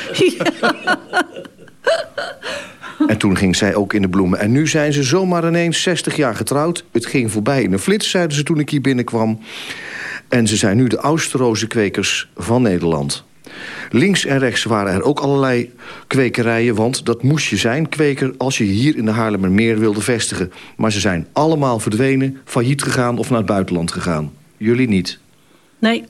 Speaker 15: En toen ging zij ook in de bloemen. En nu zijn ze zomaar ineens 60 jaar getrouwd. Het ging voorbij in een flits, zeiden ze toen ik hier binnenkwam. En ze zijn nu de oudste rozenkwekers van Nederland. Links en rechts waren er ook allerlei kwekerijen... want dat moest je zijn, kweker, als je hier in de Haarlemmermeer wilde vestigen. Maar ze zijn allemaal verdwenen, failliet gegaan of naar het buitenland gegaan. Jullie niet.
Speaker 16: Nee,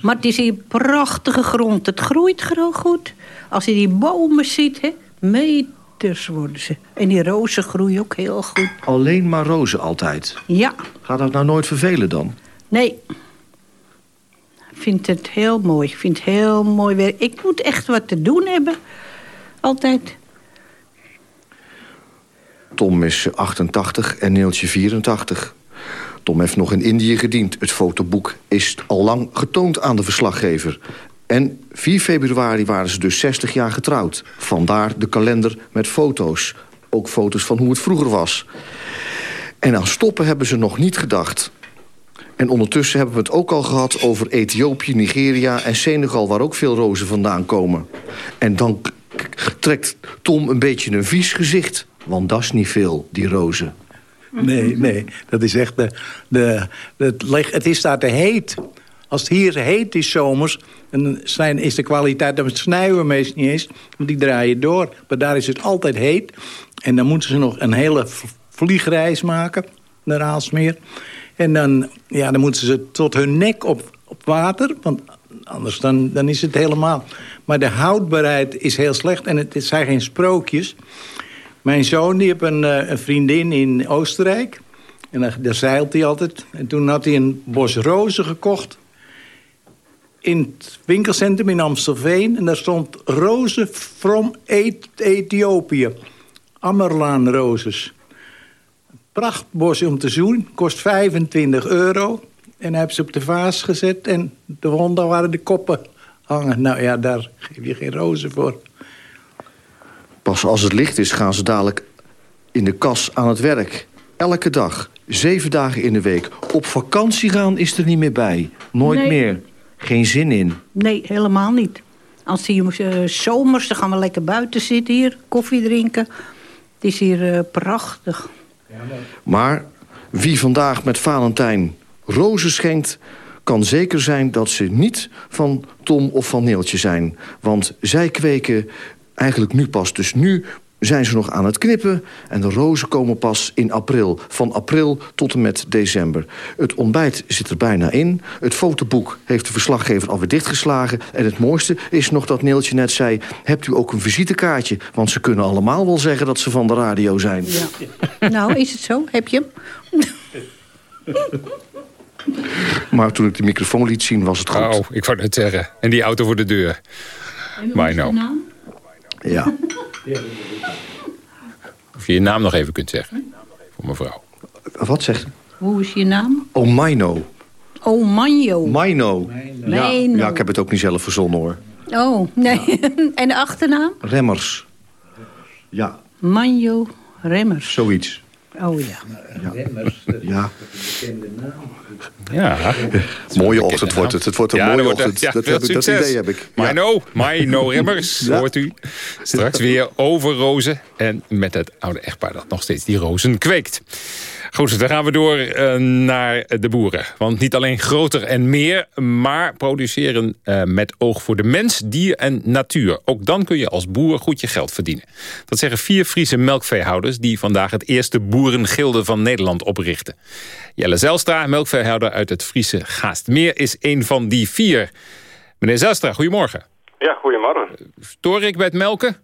Speaker 16: maar het is hier prachtige grond. Het groeit gewoon goed. Als je die bomen ziet, hè, meters worden ze. En die rozen groeien ook heel goed.
Speaker 15: Alleen maar rozen altijd?
Speaker 16: Ja.
Speaker 15: Gaat dat nou nooit vervelen dan?
Speaker 16: Nee. Vind het heel mooi. Ik vind het heel mooi werk. Ik moet echt wat te doen hebben. Altijd.
Speaker 15: Tom is 88 en Neeltje 84. Tom heeft nog in Indië gediend. Het fotoboek is al lang getoond aan de verslaggever. En 4 februari waren ze dus 60 jaar getrouwd. Vandaar de kalender met foto's. Ook foto's van hoe het vroeger was. En aan stoppen hebben ze nog niet gedacht. En ondertussen hebben we het ook al gehad over Ethiopië, Nigeria en Senegal... waar ook veel rozen vandaan komen. En dan trekt Tom een beetje een vies gezicht. Want dat is niet veel, die rozen.
Speaker 39: Nee, nee. Dat is echt de, de, het, het is daar te heet. Als het hier heet is zomers, dan is de kwaliteit... dan snijden we meestal niet eens, want die draaien door. Maar daar is het altijd heet. En dan moeten ze nog een hele vliegreis maken naar Aalsmeer. En dan, ja, dan moeten ze tot hun nek op, op water, want anders dan, dan is het helemaal... Maar de houdbaarheid is heel slecht en het, zijn geen sprookjes... Mijn zoon die heeft een, uh, een vriendin in Oostenrijk. En daar, zeilt hij altijd. En toen had hij een bos rozen gekocht. In het winkelcentrum in Amstelveen. En daar stond rozen from Ethiopië. Amerlaan rozes. Prachtbos om te zoen. Kost 25 euro. En hij heeft ze op de vaas gezet. En de ronde waren de koppen hangen. Nou ja, daar geef je geen rozen voor.
Speaker 15: Pas als het licht is gaan ze dadelijk in de kas aan het werk. Elke dag, zeven dagen in de week. Op vakantie gaan is er niet meer bij. Nooit
Speaker 16: Nee.
Speaker 15: meer. Geen zin in.
Speaker 16: Nee, helemaal niet. Als die uh, zomers, dan gaan we lekker buiten zitten hier. Koffie drinken. Het is hier eh, prachtig.
Speaker 15: Maar wie vandaag met Valentijn rozen schenkt... kan zeker zijn dat ze niet van Tom of van Neeltje zijn. Want zij kweken eigenlijk nu pas. Dus nu zijn ze nog aan het knippen. En de rozen komen pas in april. Van april tot en met december. Het ontbijt zit er bijna in. Het fotoboek heeft de verslaggever alweer dichtgeslagen. En het mooiste is nog dat Neeltje net zei... hebt u ook een visitekaartje? Want ze kunnen allemaal wel zeggen dat ze van de radio zijn.
Speaker 16: nou, is het zo? Heb je hem?
Speaker 15: Maar toen ik de microfoon liet zien, was het goed.
Speaker 2: Oh, ik wou het zeggen. En die auto voor de deur. Maar nou.
Speaker 15: Ja.
Speaker 2: Of je je naam nog even kunt zeggen. Voor mevrouw.
Speaker 15: Wat zegt ze?
Speaker 16: Hoe is je naam?
Speaker 15: Oh, Mino.
Speaker 16: Oh, Manjo.
Speaker 15: Mino. Ja, ja, ik heb het ook niet zelf verzonnen hoor.
Speaker 16: Oh, nee. en de achternaam?
Speaker 15: Remmers. Ja,
Speaker 16: Manjo Remmers.
Speaker 15: zoiets.
Speaker 16: Oh ja.
Speaker 15: Ja.
Speaker 2: Ja.
Speaker 15: Mooie ochtend wordt het. Het wordt een
Speaker 2: Ja,
Speaker 15: mooie
Speaker 2: wordt-
Speaker 15: ochtend.
Speaker 2: ja,
Speaker 15: dat, heb ik- dat idee heb ik.
Speaker 2: Mino, Mino Remmers,
Speaker 15: Ja.
Speaker 2: hoort u. Straks weer over rozen. En met het oude echtpaar dat nog steeds die rozen kweekt. Goed, dan gaan we door eh, naar de boeren. Want niet alleen groter en meer, maar produceren eh, met oog voor de mens, dier en natuur. Ook dan kun je als boer goed je geld verdienen. Dat zeggen vier Friese melkveehouders die vandaag het eerste boerengilde van Nederland oprichten. Jelle Zelstra, melkveehouder uit het Friese Gaastmeer, is een van die vier. Meneer Zelstra, goedemorgen.
Speaker 40: Ja, goedemorgen.
Speaker 2: Stoor ik bij het melken?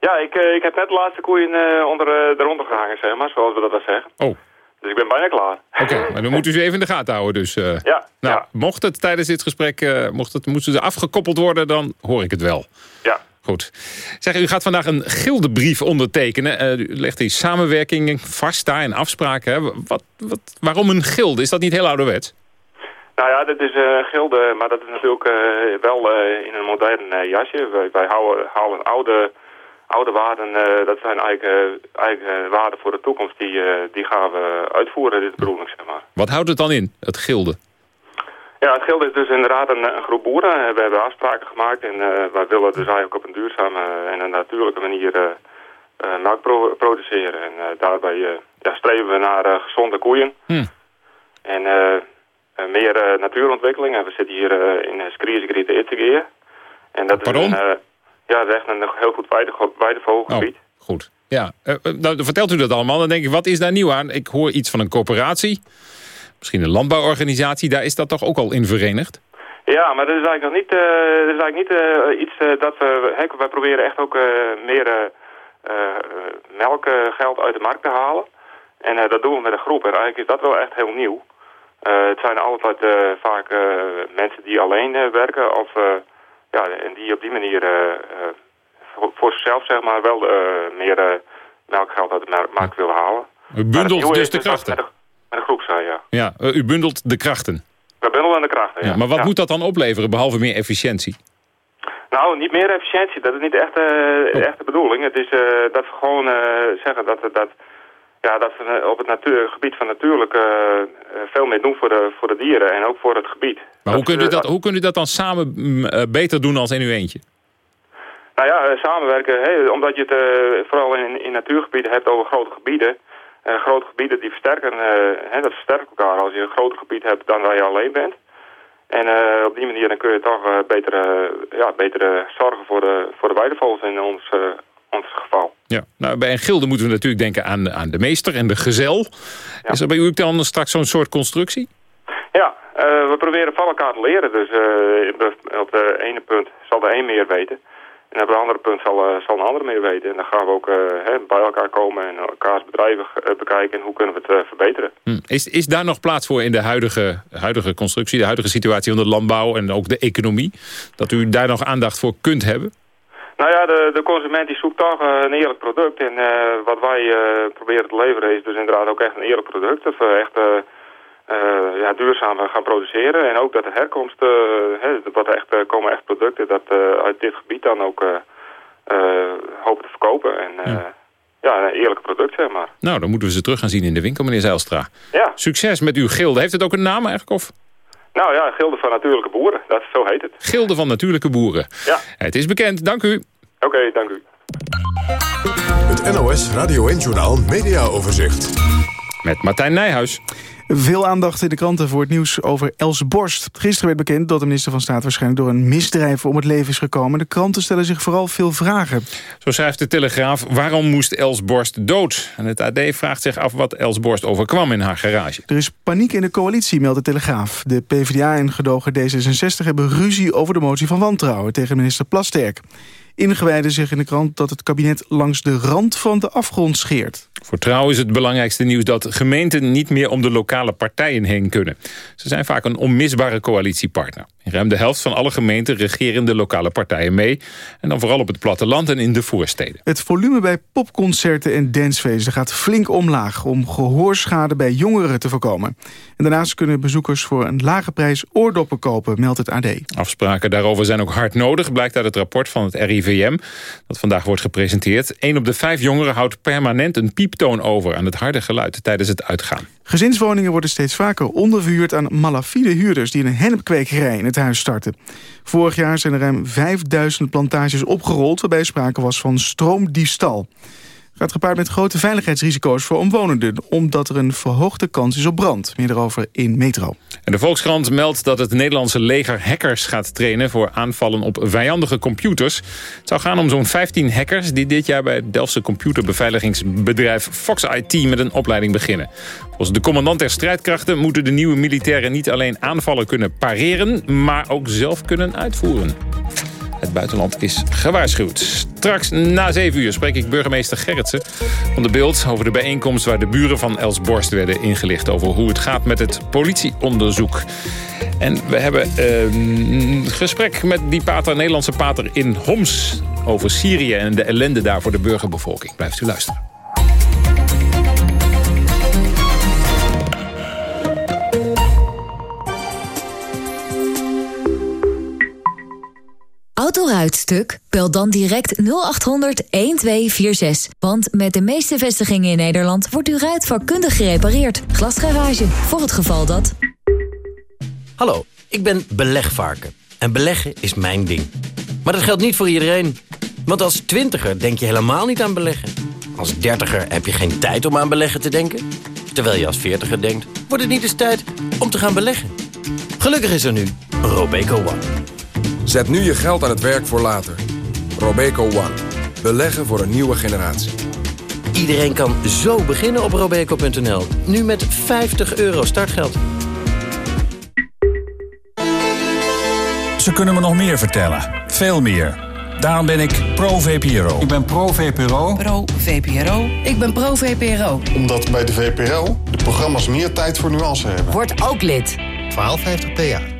Speaker 40: Ja, ik, eh, ik heb net de laatste koeien onder, eronder gehangen, zeg maar, zoals we dat wel zeggen.
Speaker 2: Oh.
Speaker 40: Dus ik ben bijna klaar.
Speaker 2: Oké, maar dan moet u ze even in de gaten houden dus. eh.
Speaker 40: Ja,
Speaker 2: nou, Mocht het tijdens dit gesprek, eh, mocht het, moesten ze afgekoppeld worden, dan hoor ik het wel.
Speaker 40: Ja.
Speaker 2: Goed. Zeg, u gaat vandaag een gildebrief ondertekenen. Eh, u legt die samenwerking vast daar en afspraken. Hè. Wat, wat, waarom een gilde? Is dat niet heel ouderwets?
Speaker 40: Nou ja, dit is een gilde, maar dat is natuurlijk wel in een modern jasje. Wij, wij houden, houden oude, oude waarden, eh, dat zijn eigen, eigen waarden voor de toekomst, die, eh, die gaan we uitvoeren, dit bedoel ik, zeg maar.
Speaker 2: Wat houdt het dan in, het gilde?
Speaker 40: Ja, het gilde is dus inderdaad een, een groep boeren. Eh, We hebben afspraken gemaakt en wij willen dus eigenlijk op een duurzame en een natuurlijke manier melk pro- produceren. En daarbij ja, streven we naar gezonde koeien.
Speaker 2: Hm.
Speaker 40: En meer natuurontwikkeling. En we zitten hier in Skriesegriete Itzegeer. En dat
Speaker 2: Pardon?
Speaker 40: is een, ja, dat is echt een heel goed weide, weidevogelgebied.
Speaker 2: Goed. Ja, eh, eh, nou, vertelt u dat allemaal. Dan denk ik, wat is daar nieuw aan? Ik hoor iets van een coöperatie. Misschien een landbouworganisatie. Daar is dat toch ook al in verenigd?
Speaker 40: Ja, maar dat is eigenlijk nog niet, eh, dat is eigenlijk niet iets dat we... Hè, wij proberen echt ook meer melkgeld uit de markt te halen. En dat doen we met een groep. En eigenlijk is dat wel echt heel nieuw. Het zijn altijd vaak mensen die alleen werken. Of, ja, en die op die manier eh, eh, voor, voor zichzelf zeg maar, wel eh, meer eh, melkgeld uit de mar- markt willen halen.
Speaker 2: U bundelt dus de
Speaker 40: we
Speaker 2: krachten.
Speaker 40: Met een, met een groep zijn, ja.
Speaker 2: Ja, u bundelt de krachten.
Speaker 40: We bundelen de krachten, ja.
Speaker 2: Ja, maar wat
Speaker 40: Ja.
Speaker 2: moet dat dan opleveren, behalve meer efficiëntie?
Speaker 40: Nou, niet meer efficiëntie. Dat is niet echt, eh, echt de bedoeling. Het is dat we gewoon zeggen dat, dat, ja, dat we eh, op het natuur, gebied van natuurlijk eh, eh, veel meer doen voor de, voor de dieren en ook voor het gebied.
Speaker 2: Maar hoe kunt, u
Speaker 40: we-
Speaker 2: dat, hoe kunt u dat dan samen mm, eh, beter doen als in uw eentje?
Speaker 40: Nou ja, eh, samenwerken, hè, omdat je het eh, vooral in, in natuurgebieden hebt over grote gebieden. Eh, grote gebieden die versterken, eh, hè, dat versterkt elkaar. Als je een groot gebied hebt dan waar je alleen bent. En eh, op die manier dan kun je toch eh, beter, eh, ja, beter eh, zorgen voor de, voor de weidevogels in ons, eh, ons geval.
Speaker 2: Ja, nou, bij een gilde moeten we natuurlijk denken aan, aan de meester en de gezel. Is er bij u ook dan straks zo'n soort constructie?
Speaker 40: Ja, eh, we proberen van elkaar te leren. Dus eh, op de ene punt zal de een meer weten. En op de andere punt zal, eh, zal een ander meer weten. En dan gaan we ook hè, bij elkaar komen en elkaars bedrijven bekijken. En hoe kunnen we het verbeteren.
Speaker 2: Hm. Is, is daar nog plaats voor in de huidige, huidige constructie, de huidige situatie van de landbouw en ook de economie? Dat u daar nog aandacht voor kunt hebben?
Speaker 40: Nou ja, de, de consument die zoekt toch eh, een eerlijk product. En eh, wat wij eh, proberen te leveren is dus inderdaad ook echt een eerlijk product. Dat we echt eh, ja, duurzaam gaan produceren. En ook dat de herkomst, hè, wat echt, komen echt producten dat uit dit gebied dan ook hopen te verkopen. En eh, ja. een eerlijk product zeg maar.
Speaker 2: Nou, dan moeten we ze terug gaan zien in de winkel, meneer Zijlstra.
Speaker 40: Ja.
Speaker 2: Succes met uw gilde. Heeft het ook een naam eigenlijk? Of?
Speaker 40: Nou ja, Gilde van Natuurlijke Boeren, dat, zo heet het.
Speaker 2: Gilde van Natuurlijke Boeren.
Speaker 40: Ja.
Speaker 2: Het is bekend, dank u.
Speaker 40: Oké, dank u.
Speaker 3: Het NOS Radio 1 Journaal Media Overzicht.
Speaker 2: Met Martijn Nijhuis.
Speaker 38: Veel aandacht in de kranten voor het nieuws over Els Borst. Gisteren werd bekend dat de minister van Staat waarschijnlijk door een misdrijf om het leven is gekomen. De kranten stellen zich vooral veel vragen.
Speaker 2: Zo schrijft de Telegraaf, waarom moest Els Borst dood? En het AD vraagt zich af wat Els Borst overkwam in haar garage.
Speaker 38: Er is paniek in de coalitie, meldt de Telegraaf. De PvdA en gedogen D66 hebben ruzie over de motie van wantrouwen tegen minister Plasterk. Ingewijden zeggen in de krant dat het kabinet langs de rand van de afgrond scheert.
Speaker 2: Voor Trouw is het belangrijkste nieuws dat gemeenten niet meer om de lokale partijen heen kunnen. Ze zijn vaak een onmisbare coalitiepartner. In ruim de helft van alle gemeenten regeren de lokale partijen mee. En dan vooral op het platteland en in de voorsteden.
Speaker 38: Het volume bij popconcerten en dancefeesten gaat flink omlaag... om gehoorschade bij jongeren te voorkomen. En daarnaast kunnen bezoekers voor een lage prijs oordoppen kopen, meldt het AD.
Speaker 2: Afspraken daarover zijn ook hard nodig, blijkt uit het rapport van het RIVM... dat vandaag wordt gepresenteerd. Een op de vijf jongeren houdt permanent een pieptoon over... aan het harde geluid tijdens het uitgaan.
Speaker 38: Gezinswoningen worden steeds vaker onderverhuurd aan malafide huurders... die een hennepkwekerij in het huis starten. Vorig jaar zijn er ruim 5000 plantages opgerold... waarbij sprake was van stroomdiefstal. Gaat gepaard met grote veiligheidsrisico's voor omwonenden... omdat er een verhoogde kans is op brand. Meer daarover in Metro.
Speaker 2: En de Volkskrant meldt dat het Nederlandse leger hackers gaat trainen... voor aanvallen op vijandige computers. Het zou gaan om zo'n 15 hackers... die dit jaar bij het Delftse computerbeveiligingsbedrijf Fox IT... met een opleiding beginnen. Volgens de commandant der strijdkrachten... moeten de nieuwe militairen niet alleen aanvallen kunnen pareren... maar ook zelf kunnen uitvoeren. Het buitenland is gewaarschuwd. Straks na 7 uur spreek ik burgemeester Gerritsen van de Beeld... over de bijeenkomst waar de buren van Els Borst werden ingelicht... over hoe het gaat met het politieonderzoek. En we hebben een gesprek met die pater, Nederlandse pater in Homs... over Syrië en de ellende daar voor de burgerbevolking. Blijft u luisteren.
Speaker 41: Bel dan direct 0800 1246. Want met de meeste vestigingen in Nederland wordt uw ruit vakkundig gerepareerd. Glasgarage, voor het geval dat...
Speaker 42: Hallo, ik ben belegvarken. En beleggen is mijn ding. Maar dat geldt niet voor iedereen. Want als twintiger denk je helemaal niet aan beleggen. Als dertiger heb je geen tijd om aan beleggen te denken. Terwijl je als veertiger denkt, wordt het niet eens tijd om te gaan beleggen. Gelukkig is er nu Robeco One.
Speaker 39: Zet nu je geld aan het werk voor later. Robeco One. Beleggen voor een nieuwe generatie.
Speaker 42: Iedereen kan zo beginnen op robeco.nl. Nu met 50 euro startgeld.
Speaker 43: Ze kunnen me nog meer vertellen. Veel meer. Daarom ben ik pro-VPRO. Ik ben pro-VPRO.
Speaker 44: Pro-VPRO. Ik ben pro-VPRO.
Speaker 31: Omdat bij de VPRO de programma's meer tijd voor nuance hebben.
Speaker 44: Word ook lid.
Speaker 31: 1250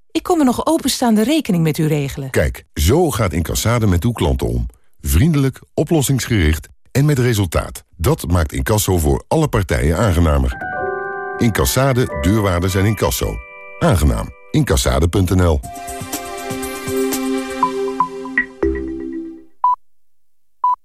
Speaker 1: Ik kom een nog openstaande rekening met u regelen.
Speaker 33: Kijk, zo gaat Incassade met uw klanten om. Vriendelijk, oplossingsgericht en met resultaat. Dat maakt Incasso voor alle partijen aangenamer. Incassade, deurwaarders en Incasso. Aangenaam. Incassade.nl